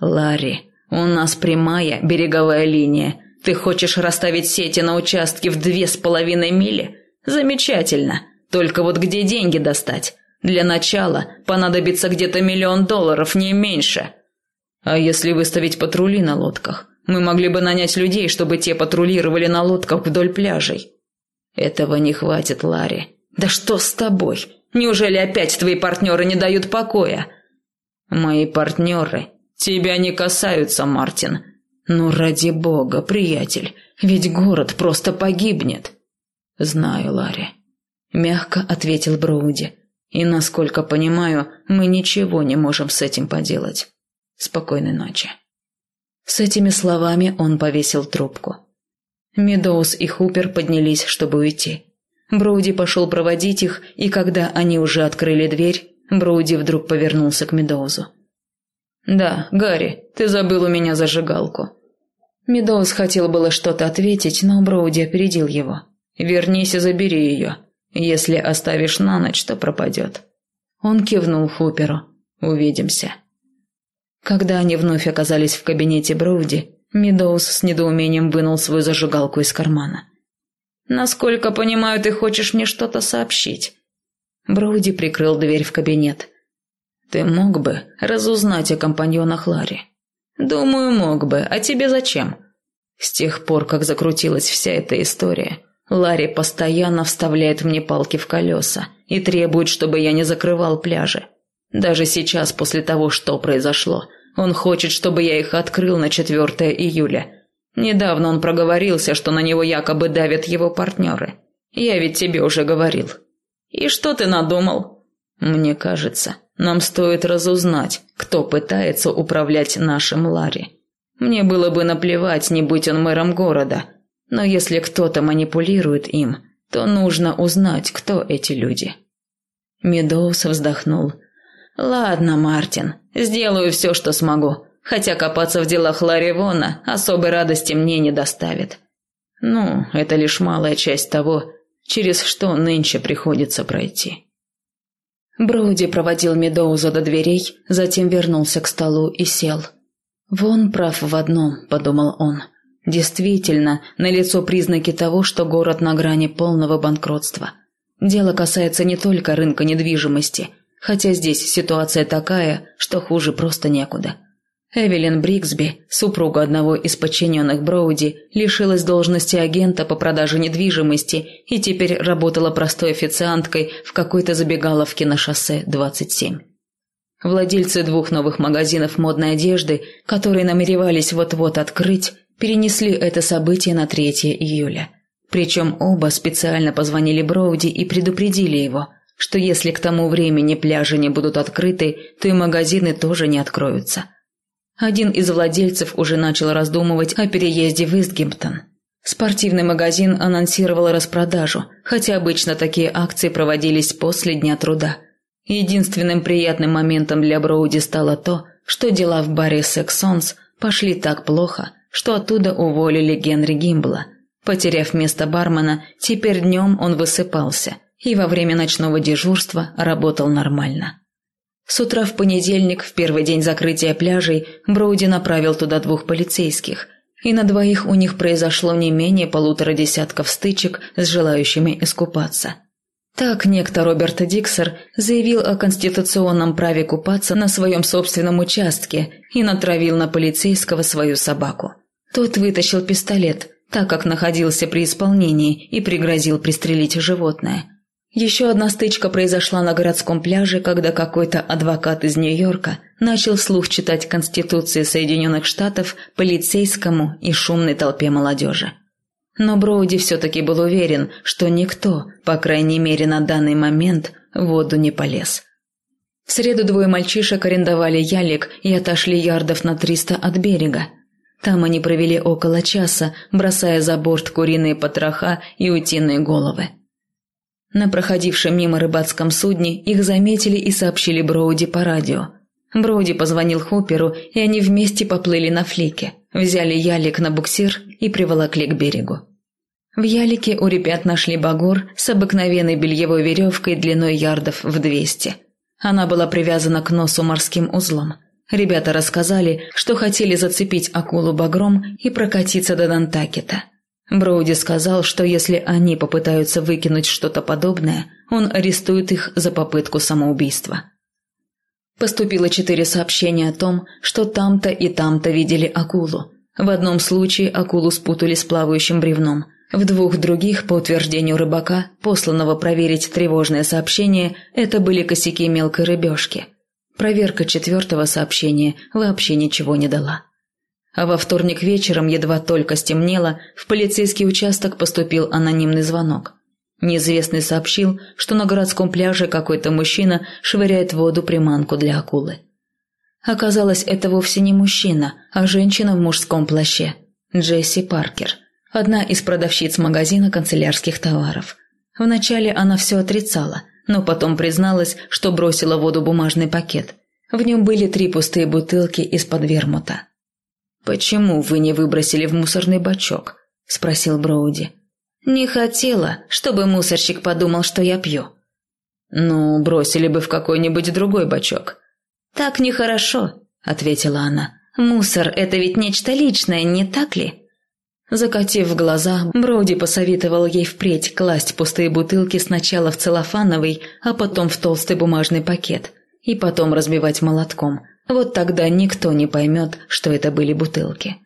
«Ларри, у нас прямая береговая линия. Ты хочешь расставить сети на участке в две с половиной мили? Замечательно. Только вот где деньги достать? Для начала понадобится где-то миллион долларов, не меньше». А если выставить патрули на лодках? Мы могли бы нанять людей, чтобы те патрулировали на лодках вдоль пляжей. Этого не хватит, Ларри. Да что с тобой? Неужели опять твои партнеры не дают покоя? Мои партнеры тебя не касаются, Мартин. Ну, ради бога, приятель, ведь город просто погибнет. Знаю, Ларри. Мягко ответил Броуди. И, насколько понимаю, мы ничего не можем с этим поделать. Спокойной ночи». С этими словами он повесил трубку. Медоуз и Хупер поднялись, чтобы уйти. Броуди пошел проводить их, и когда они уже открыли дверь, Броуди вдруг повернулся к Медоузу. «Да, Гарри, ты забыл у меня зажигалку». Медоуз хотел было что-то ответить, но Броуди опередил его. «Вернись и забери ее. Если оставишь на ночь, то пропадет». Он кивнул Хуперу. «Увидимся». Когда они вновь оказались в кабинете Броуди, Медоуз с недоумением вынул свою зажигалку из кармана. «Насколько понимаю, ты хочешь мне что-то сообщить?» Броуди прикрыл дверь в кабинет. «Ты мог бы разузнать о компаньонах Ларри?» «Думаю, мог бы. А тебе зачем?» С тех пор, как закрутилась вся эта история, Ларри постоянно вставляет мне палки в колеса и требует, чтобы я не закрывал пляжи. Даже сейчас, после того, что произошло, он хочет, чтобы я их открыл на 4 июля. Недавно он проговорился, что на него якобы давят его партнеры. Я ведь тебе уже говорил. И что ты надумал? Мне кажется, нам стоит разузнать, кто пытается управлять нашим Ларри. Мне было бы наплевать, не будь он мэром города, но если кто-то манипулирует им, то нужно узнать, кто эти люди. Медоуз вздохнул. «Ладно, Мартин, сделаю все, что смогу, хотя копаться в делах Ларри Вона особой радости мне не доставит. Ну, это лишь малая часть того, через что нынче приходится пройти». Броуди проводил Медоуза до дверей, затем вернулся к столу и сел. «Вон прав в одном», – подумал он. «Действительно, налицо признаки того, что город на грани полного банкротства. Дело касается не только рынка недвижимости, хотя здесь ситуация такая, что хуже просто некуда. Эвелин Бриксби, супруга одного из подчиненных Броуди, лишилась должности агента по продаже недвижимости и теперь работала простой официанткой в какой-то забегаловке на шоссе 27. Владельцы двух новых магазинов модной одежды, которые намеревались вот-вот открыть, перенесли это событие на 3 июля. Причем оба специально позвонили Броуди и предупредили его, что если к тому времени пляжи не будут открыты, то и магазины тоже не откроются. Один из владельцев уже начал раздумывать о переезде в Истгемптон. Спортивный магазин анонсировал распродажу, хотя обычно такие акции проводились после Дня труда – Единственным приятным моментом для Броуди стало то, что дела в баре «Сексонс» пошли так плохо, что оттуда уволили Генри Гимбла. Потеряв место бармена, теперь днем он высыпался и во время ночного дежурства работал нормально. С утра в понедельник, в первый день закрытия пляжей, Броуди направил туда двух полицейских, и на двоих у них произошло не менее полутора десятков стычек с желающими искупаться – так некто Роберт Диксер заявил о конституционном праве купаться на своем собственном участке и натравил на полицейского свою собаку. Тот вытащил пистолет, так как находился при исполнении и пригрозил пристрелить животное. Еще одна стычка произошла на городском пляже, когда какой-то адвокат из Нью-Йорка начал вслух читать Конституции Соединенных Штатов полицейскому и шумной толпе молодежи. Но Броуди все-таки был уверен, что никто, по крайней мере на данный момент, в воду не полез. В среду двое мальчишек арендовали ялик и отошли ярдов на триста от берега. Там они провели около часа, бросая за борт куриные потроха и утиные головы. На проходившем мимо рыбацком судне их заметили и сообщили Броуди по радио. Броуди позвонил Хопперу, и они вместе поплыли на флике, взяли ялик на буксир и приволокли к берегу. В ялике у ребят нашли багор с обыкновенной бельевой веревкой длиной ярдов в двести. Она была привязана к носу морским узлом. Ребята рассказали, что хотели зацепить акулу багром и прокатиться до Дантакета. Броуди сказал, что если они попытаются выкинуть что-то подобное, он арестует их за попытку самоубийства. Поступило четыре сообщения о том, что там-то и там-то видели акулу. В одном случае акулу спутали с плавающим бревном. В двух других, по утверждению рыбака, посланного проверить тревожное сообщение, это были косяки мелкой рыбешки. Проверка четвертого сообщения вообще ничего не дала. А во вторник вечером, едва только стемнело, в полицейский участок поступил анонимный звонок. Неизвестный сообщил, что на городском пляже какой-то мужчина швыряет в воду приманку для акулы. Оказалось, это вовсе не мужчина, а женщина в мужском плаще. Джесси Паркер, одна из продавщиц магазина канцелярских товаров. Вначале она все отрицала, но потом призналась, что бросила в воду бумажный пакет. В нем были три пустые бутылки из-под вермута. «Почему вы не выбросили в мусорный бачок?» – спросил Броуди. «Не хотела, чтобы мусорщик подумал, что я пью». «Ну, бросили бы в какой-нибудь другой бачок». «Так нехорошо», — ответила она. «Мусор — это ведь нечто личное, не так ли?» Закатив глаза, Броуди посоветовал ей впредь класть пустые бутылки сначала в целлофановый, а потом в толстый бумажный пакет, и потом разбивать молотком. Вот тогда никто не поймет, что это были бутылки.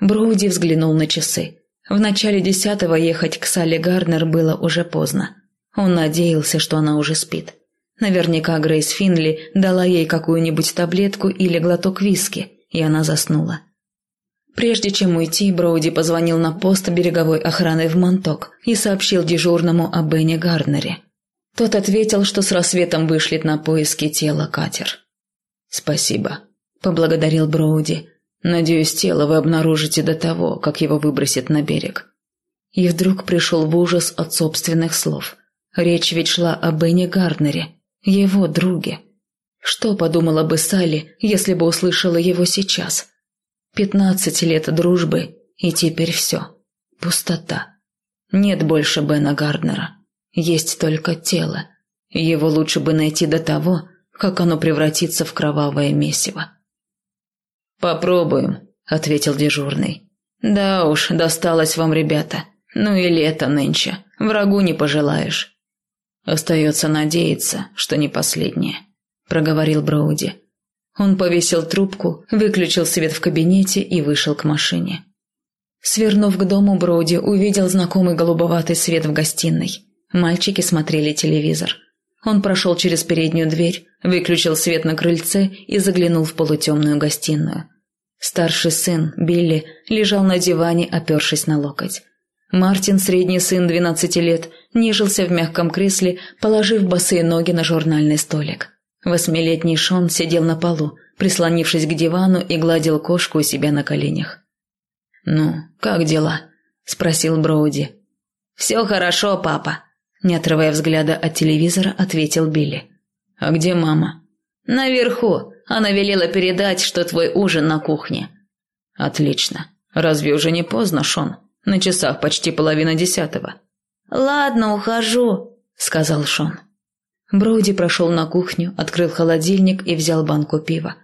Броуди взглянул на часы. В начале десятого ехать к Салли Гарнер было уже поздно. Он надеялся, что она уже спит. Наверняка Грейс Финли дала ей какую-нибудь таблетку или глоток виски, и она заснула. Прежде чем уйти, Броуди позвонил на пост береговой охраны в Монток и сообщил дежурному о Бене Гарнере. Тот ответил, что с рассветом вышлет на поиски тела катер. «Спасибо», – поблагодарил Броуди. «Надеюсь, тело вы обнаружите до того, как его выбросят на берег». И вдруг пришел в ужас от собственных слов. Речь ведь шла о Бене Гарнере, его друге. Что подумала бы Салли, если бы услышала его сейчас? Пятнадцать лет дружбы, и теперь все. Пустота. Нет больше Бена Гарднера. Есть только тело. Его лучше бы найти до того, как оно превратится в кровавое месиво. «Попробуем», — ответил дежурный. «Да уж, досталось вам, ребята. Ну и лето нынче. Врагу не пожелаешь». «Остается надеяться, что не последнее», — проговорил Броуди. Он повесил трубку, выключил свет в кабинете и вышел к машине. Свернув к дому, Броуди увидел знакомый голубоватый свет в гостиной. Мальчики смотрели телевизор. Он прошел через переднюю дверь, выключил свет на крыльце и заглянул в полутемную гостиную. Старший сын, Билли, лежал на диване, опершись на локоть. Мартин, средний сын, 12 лет, нежился в мягком кресле, положив босые ноги на журнальный столик. Восьмилетний Шон сидел на полу, прислонившись к дивану и гладил кошку у себя на коленях. «Ну, как дела?» – спросил Броуди. «Все хорошо, папа», – не отрывая взгляда от телевизора, ответил Билли. «А где мама?» «Наверху. Она велела передать, что твой ужин на кухне». «Отлично. Разве уже не поздно, Шон? На часах почти половина десятого». «Ладно, ухожу», – сказал Шон. Броуди прошел на кухню, открыл холодильник и взял банку пива.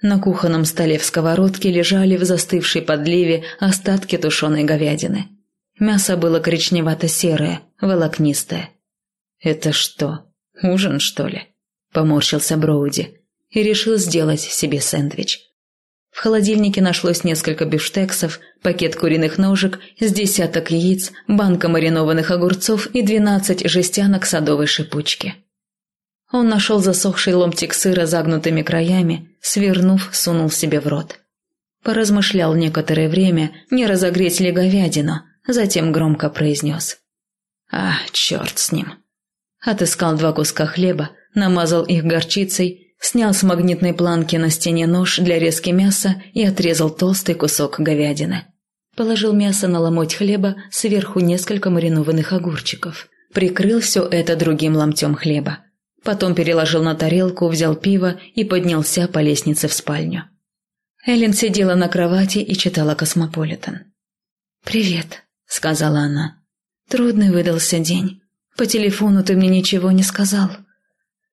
На кухонном столе в сковородке лежали в застывшей подливе остатки тушеной говядины. Мясо было коричневато-серое, волокнистое. «Это что, ужин, что ли?» – поморщился Броуди и решил сделать себе сэндвич. В холодильнике нашлось несколько бифштексов, пакет куриных ножек, с десяток яиц, банка маринованных огурцов и двенадцать жестянок садовой шипучки. Он нашел засохший ломтик сыра загнутыми краями, свернув, сунул себе в рот. Поразмышлял некоторое время, не разогреть ли говядину, затем громко произнес. «А, черт с ним!» Отыскал два куска хлеба, намазал их горчицей, снял с магнитной планки на стене нож для резки мяса и отрезал толстый кусок говядины. Положил мясо на ломоть хлеба, сверху несколько маринованных огурчиков. Прикрыл все это другим ломтем хлеба. Потом переложил на тарелку, взял пиво и поднялся по лестнице в спальню. Эллен сидела на кровати и читала «Космополитен». «Привет», — сказала она. «Трудный выдался день. По телефону ты мне ничего не сказал».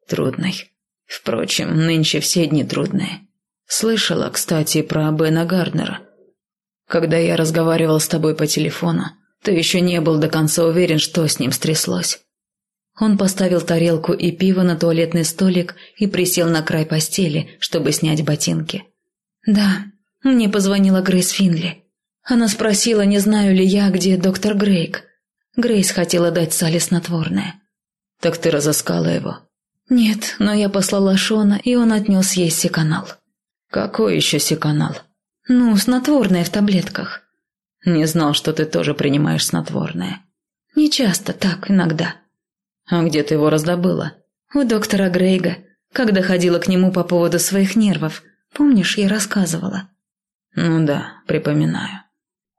«Трудный. Впрочем, нынче все дни трудные. Слышала, кстати, про Бена Гарднера. Когда я разговаривал с тобой по телефону, ты еще не был до конца уверен, что с ним стряслось. Он поставил тарелку и пиво на туалетный столик и присел на край постели, чтобы снять ботинки. «Да, мне позвонила Грейс Финли. Она спросила, не знаю ли я, где доктор Грейк. Грейс хотела дать Салли снотворное». «Так ты разыскала его?» «Нет, но я послала Шона, и он отнес ей секанал». «Какой еще секанал?» «Ну, снотворное в таблетках». «Не знал, что ты тоже принимаешь снотворное». «Не часто, так, иногда». «А где ты его раздобыла?» «У доктора Грейга, когда ходила к нему по поводу своих нервов. Помнишь, я рассказывала?» «Ну да, припоминаю».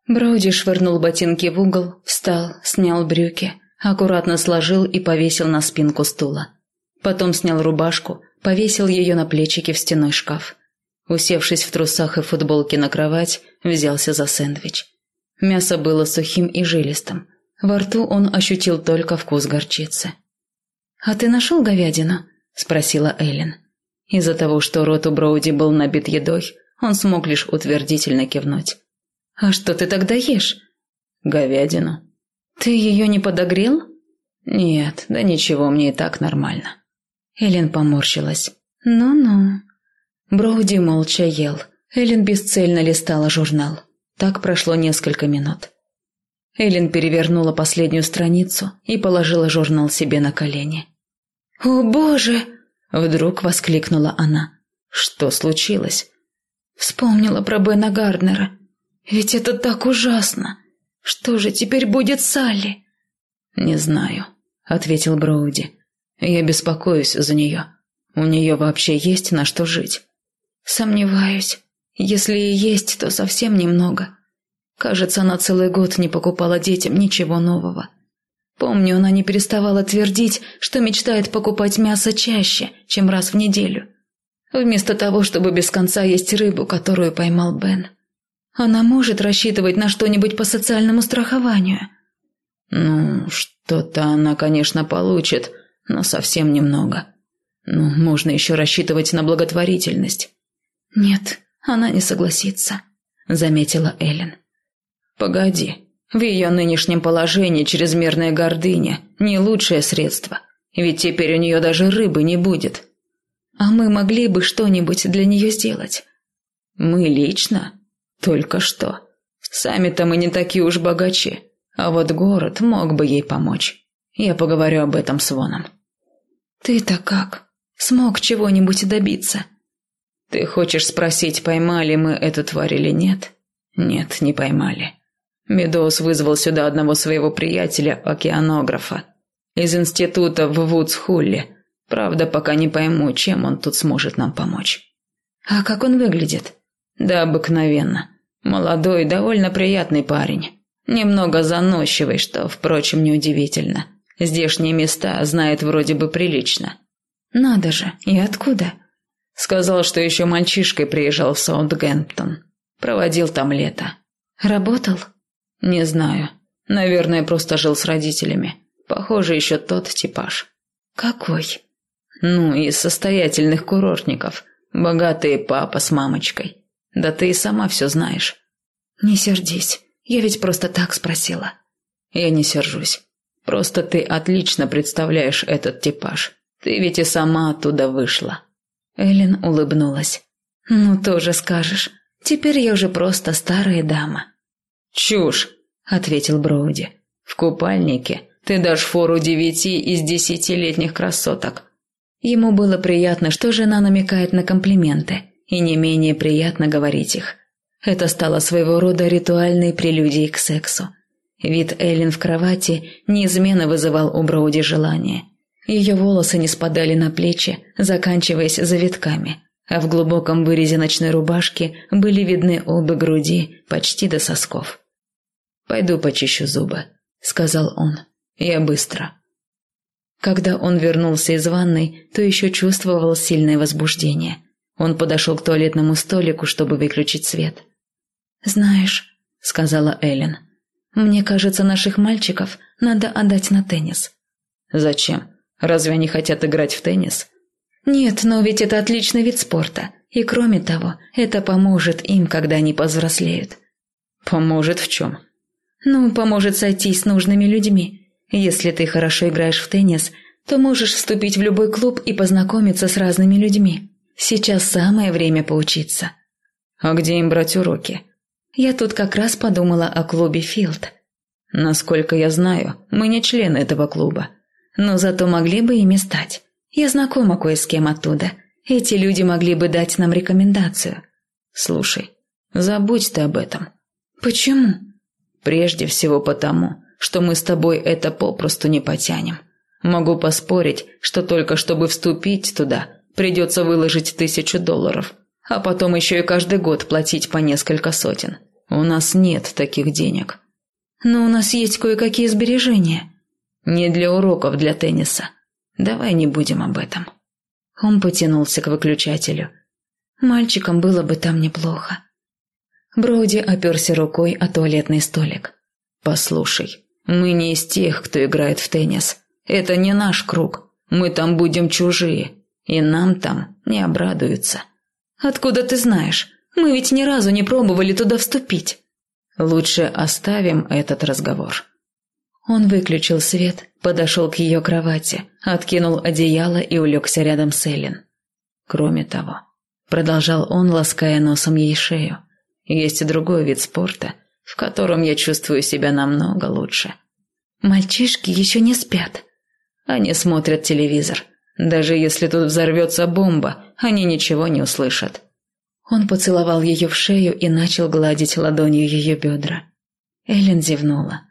Броуди швырнул ботинки в угол, встал, снял брюки, аккуратно сложил и повесил на спинку стула. Потом снял рубашку, повесил ее на плечики в стеной шкаф. Усевшись в трусах и футболке на кровать, взялся за сэндвич. Мясо было сухим и жилистым. Во рту он ощутил только вкус горчицы. «А ты нашел говядину?» – спросила Эллен. Из-за того, что рот у Броуди был набит едой, он смог лишь утвердительно кивнуть. «А что ты тогда ешь?» «Говядину». «Ты ее не подогрел?» «Нет, да ничего, мне и так нормально». Элен поморщилась. «Ну-ну». Броуди молча ел. Элен бесцельно листала журнал. Так прошло несколько минут. Элен перевернула последнюю страницу и положила журнал себе на колени. «О, Боже!» – вдруг воскликнула она. «Что случилось?» Вспомнила про Бена Гарднера. «Ведь это так ужасно! Что же теперь будет с Салли?» «Не знаю», – ответил Броуди. «Я беспокоюсь за нее. У нее вообще есть на что жить?» «Сомневаюсь. Если и есть, то совсем немного. Кажется, она целый год не покупала детям ничего нового. Помню, она не переставала твердить, что мечтает покупать мясо чаще, чем раз в неделю. Вместо того, чтобы без конца есть рыбу, которую поймал Бен. Она может рассчитывать на что-нибудь по социальному страхованию – ну, что-то она, конечно, получит, но совсем немного. Ну, можно еще рассчитывать на благотворительность. Нет, она не согласится, заметила Эллен. Погоди, в ее нынешнем положении чрезмерная гордыня – не лучшее средство, ведь теперь у нее даже рыбы не будет. А мы могли бы что-нибудь для нее сделать. Мы лично? Только что. Сами-то мы не такие уж богачи. А вот город мог бы ей помочь. Я поговорю об этом с Воном. Ты-то как? Смог чего-нибудь добиться? Ты хочешь спросить, поймали мы эту тварь или нет? Нет, не поймали. Медоус вызвал сюда одного своего приятеля, океанографа, из института в Вудсхулле. Правда, пока не пойму, чем он тут сможет нам помочь. А как он выглядит? Да обыкновенно. Молодой, довольно приятный парень. Немного заносчивый, что, впрочем, неудивительно. Здешние места знает вроде бы прилично. Надо же, и откуда? Сказал, что еще мальчишкой приезжал в Саутгемптон. Проводил там лето. Работал? Не знаю. Наверное, просто жил с родителями. Похоже, еще тот типаж. Какой? Ну, из состоятельных курортников. Богатый папа с мамочкой. Да ты и сама все знаешь. Не сердись. Я ведь просто так спросила. Я не сержусь. Просто ты отлично представляешь этот типаж. Ты ведь и сама оттуда вышла. Эллен улыбнулась. Ну, тоже скажешь. Теперь я уже просто старая дама. Чушь, ответил Броуди. В купальнике ты дашь фору девяти из десятилетних красоток. Ему было приятно, что жена намекает на комплименты, и не менее приятно говорить их. Это стало своего рода ритуальной прелюдией к сексу. Вид Эллен в кровати неизменно вызывал у Броуди желание. Ее волосы не спадали на плечи, заканчиваясь завитками, а в глубоком вырезе ночной рубашки были видны обе груди почти до сосков. «Пойду почищу зубы», — сказал он. «Я быстро». Когда он вернулся из ванной, то еще чувствовал сильное возбуждение. Он подошел к туалетному столику, чтобы выключить свет. «Знаешь», — сказала Эллен, — «мне кажется, наших мальчиков надо отдать на теннис». «Зачем? Разве они хотят играть в теннис?» «Нет, но ведь это отличный вид спорта. И кроме того, это поможет им, когда они повзрослеют». «Поможет в чем?» «Ну, поможет сойтись с нужными людьми. Если ты хорошо играешь в теннис, то можешь вступить в любой клуб и познакомиться с разными людьми. Сейчас самое время поучиться». «А где им брать уроки?» Я тут как раз подумала о клубе «Филд». Насколько я знаю, мы не члены этого клуба. Но зато могли бы ими стать. Я знакома кое с кем оттуда. Эти люди могли бы дать нам рекомендацию. Слушай, забудь ты об этом. Почему? Прежде всего потому, что мы с тобой это попросту не потянем. Могу поспорить, что только чтобы вступить туда, придется выложить тысячу долларов – а потом еще и каждый год платить по несколько сотен. У нас нет таких денег. Но у нас есть кое-какие сбережения. Не для уроков для тенниса. Давай не будем об этом. Он потянулся к выключателю. Мальчикам было бы там неплохо. Броуди оперся рукой о туалетный столик. «Послушай, мы не из тех, кто играет в теннис. Это не наш круг. Мы там будем чужие, и нам там не обрадуются». «Откуда ты знаешь? Мы ведь ни разу не пробовали туда вступить». Лучше оставим этот разговор». Он выключил свет, подошел к ее кровати, откинул одеяло и улегся рядом с Эллен. Кроме того, продолжал он, лаская носом ей шею, есть и другой вид спорта, в котором я чувствую себя намного лучше. Мальчишки еще не спят. Они смотрят телевизор. Даже если тут взорвется бомба, они ничего не услышат. Он поцеловал ее в шею и начал гладить ладонью ее бедра. Эллен зевнула.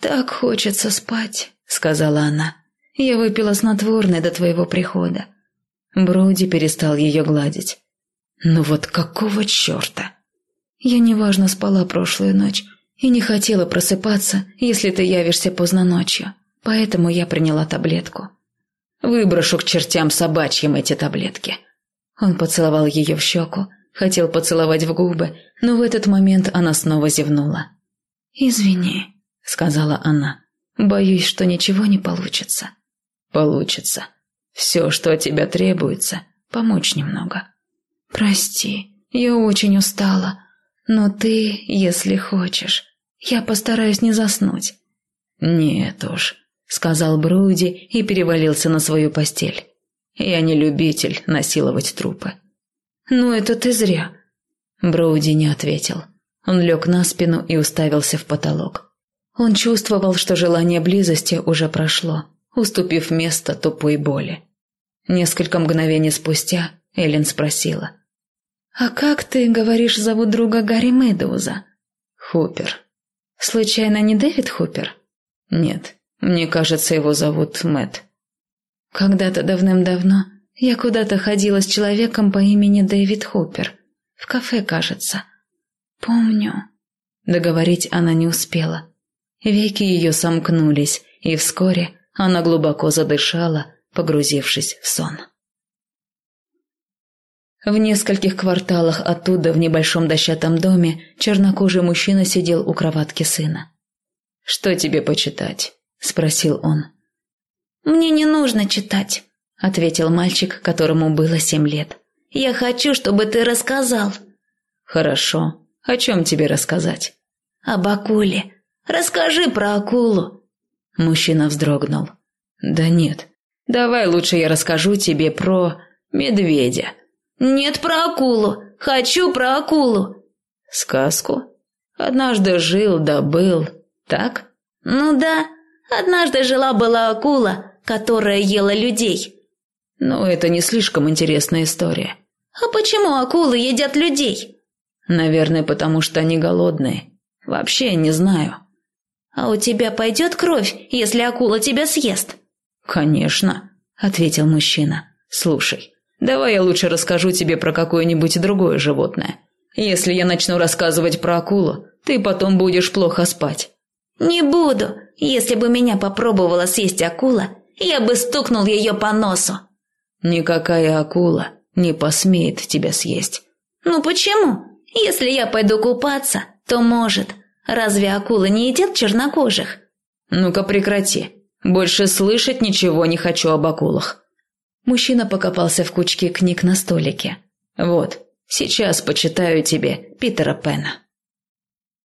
«Так хочется спать», — сказала она. «Я выпила снотворное до твоего прихода». Броуди перестал ее гладить. «Ну вот какого черта?» «Я неважно спала прошлую ночь и не хотела просыпаться, если ты явишься поздно ночью, поэтому я приняла таблетку». «Выброшу к чертям собачьим эти таблетки». Он поцеловал ее в щеку, хотел поцеловать в губы, но в этот момент она снова зевнула. «Извини», — сказала она. «Боюсь, что ничего не получится». «Получится. Все, что от тебя требуется, помочь немного». «Прости, я очень устала, но ты, если хочешь, я постараюсь не заснуть». «Нет уж», — сказал Броуди и перевалился на свою постель. «Я не любитель насиловать трупы». «Ну это ты зря». Броуди не ответил. Он лег на спину и уставился в потолок. Он чувствовал, что желание близости уже прошло, уступив место тупой боли. Несколько мгновений спустя Эллен спросила. «А как ты, говоришь, зовут друга Гарри Мэдоуза?» «Хупер». «Случайно не Дэвид Хупер?» «Нет, мне кажется, его зовут Мэтт». «Когда-то давным-давно я куда-то ходила с человеком по имени Дэвид Хупер. В кафе, кажется. Помню». Договорить она не успела. Веки ее сомкнулись, и вскоре она глубоко задышала, погрузившись в сон. В нескольких кварталах оттуда, в небольшом дощатом доме, чернокожий мужчина сидел у кроватки сына. «Что тебе почитать?» – спросил он. «Мне не нужно читать», – ответил мальчик, которому было семь лет. «Я хочу, чтобы ты рассказал». «Хорошо. О чем тебе рассказать?» «Об акуле. Расскажи про акулу». Мужчина вздрогнул. «Да нет. Давай лучше я расскажу тебе про медведя». «Нет, про акулу. Хочу про акулу». «Сказку? Однажды жил да был, так?» «Ну да. Однажды жила-была акула, которая ела людей». «Ну, это не слишком интересная история». «А почему акулы едят людей?» «Наверное, потому что они голодные. Вообще не знаю». «А у тебя пойдет кровь, если акула тебя съест?» «Конечно», — ответил мужчина. «Слушай, давай я лучше расскажу тебе про какое-нибудь другое животное. Если я начну рассказывать про акулу, ты потом будешь плохо спать». «Не буду. Если бы меня попробовала съесть акула, я бы стукнул ее по носу». «Никакая акула не посмеет тебя съесть». «Ну почему? Если я пойду купаться, то может. Разве акулы не едят чернокожих? Ну-ка прекрати. Больше слышать ничего не хочу об акулах. Мужчина покопался в кучке книг на столике. Вот, сейчас почитаю тебе Питера Пена.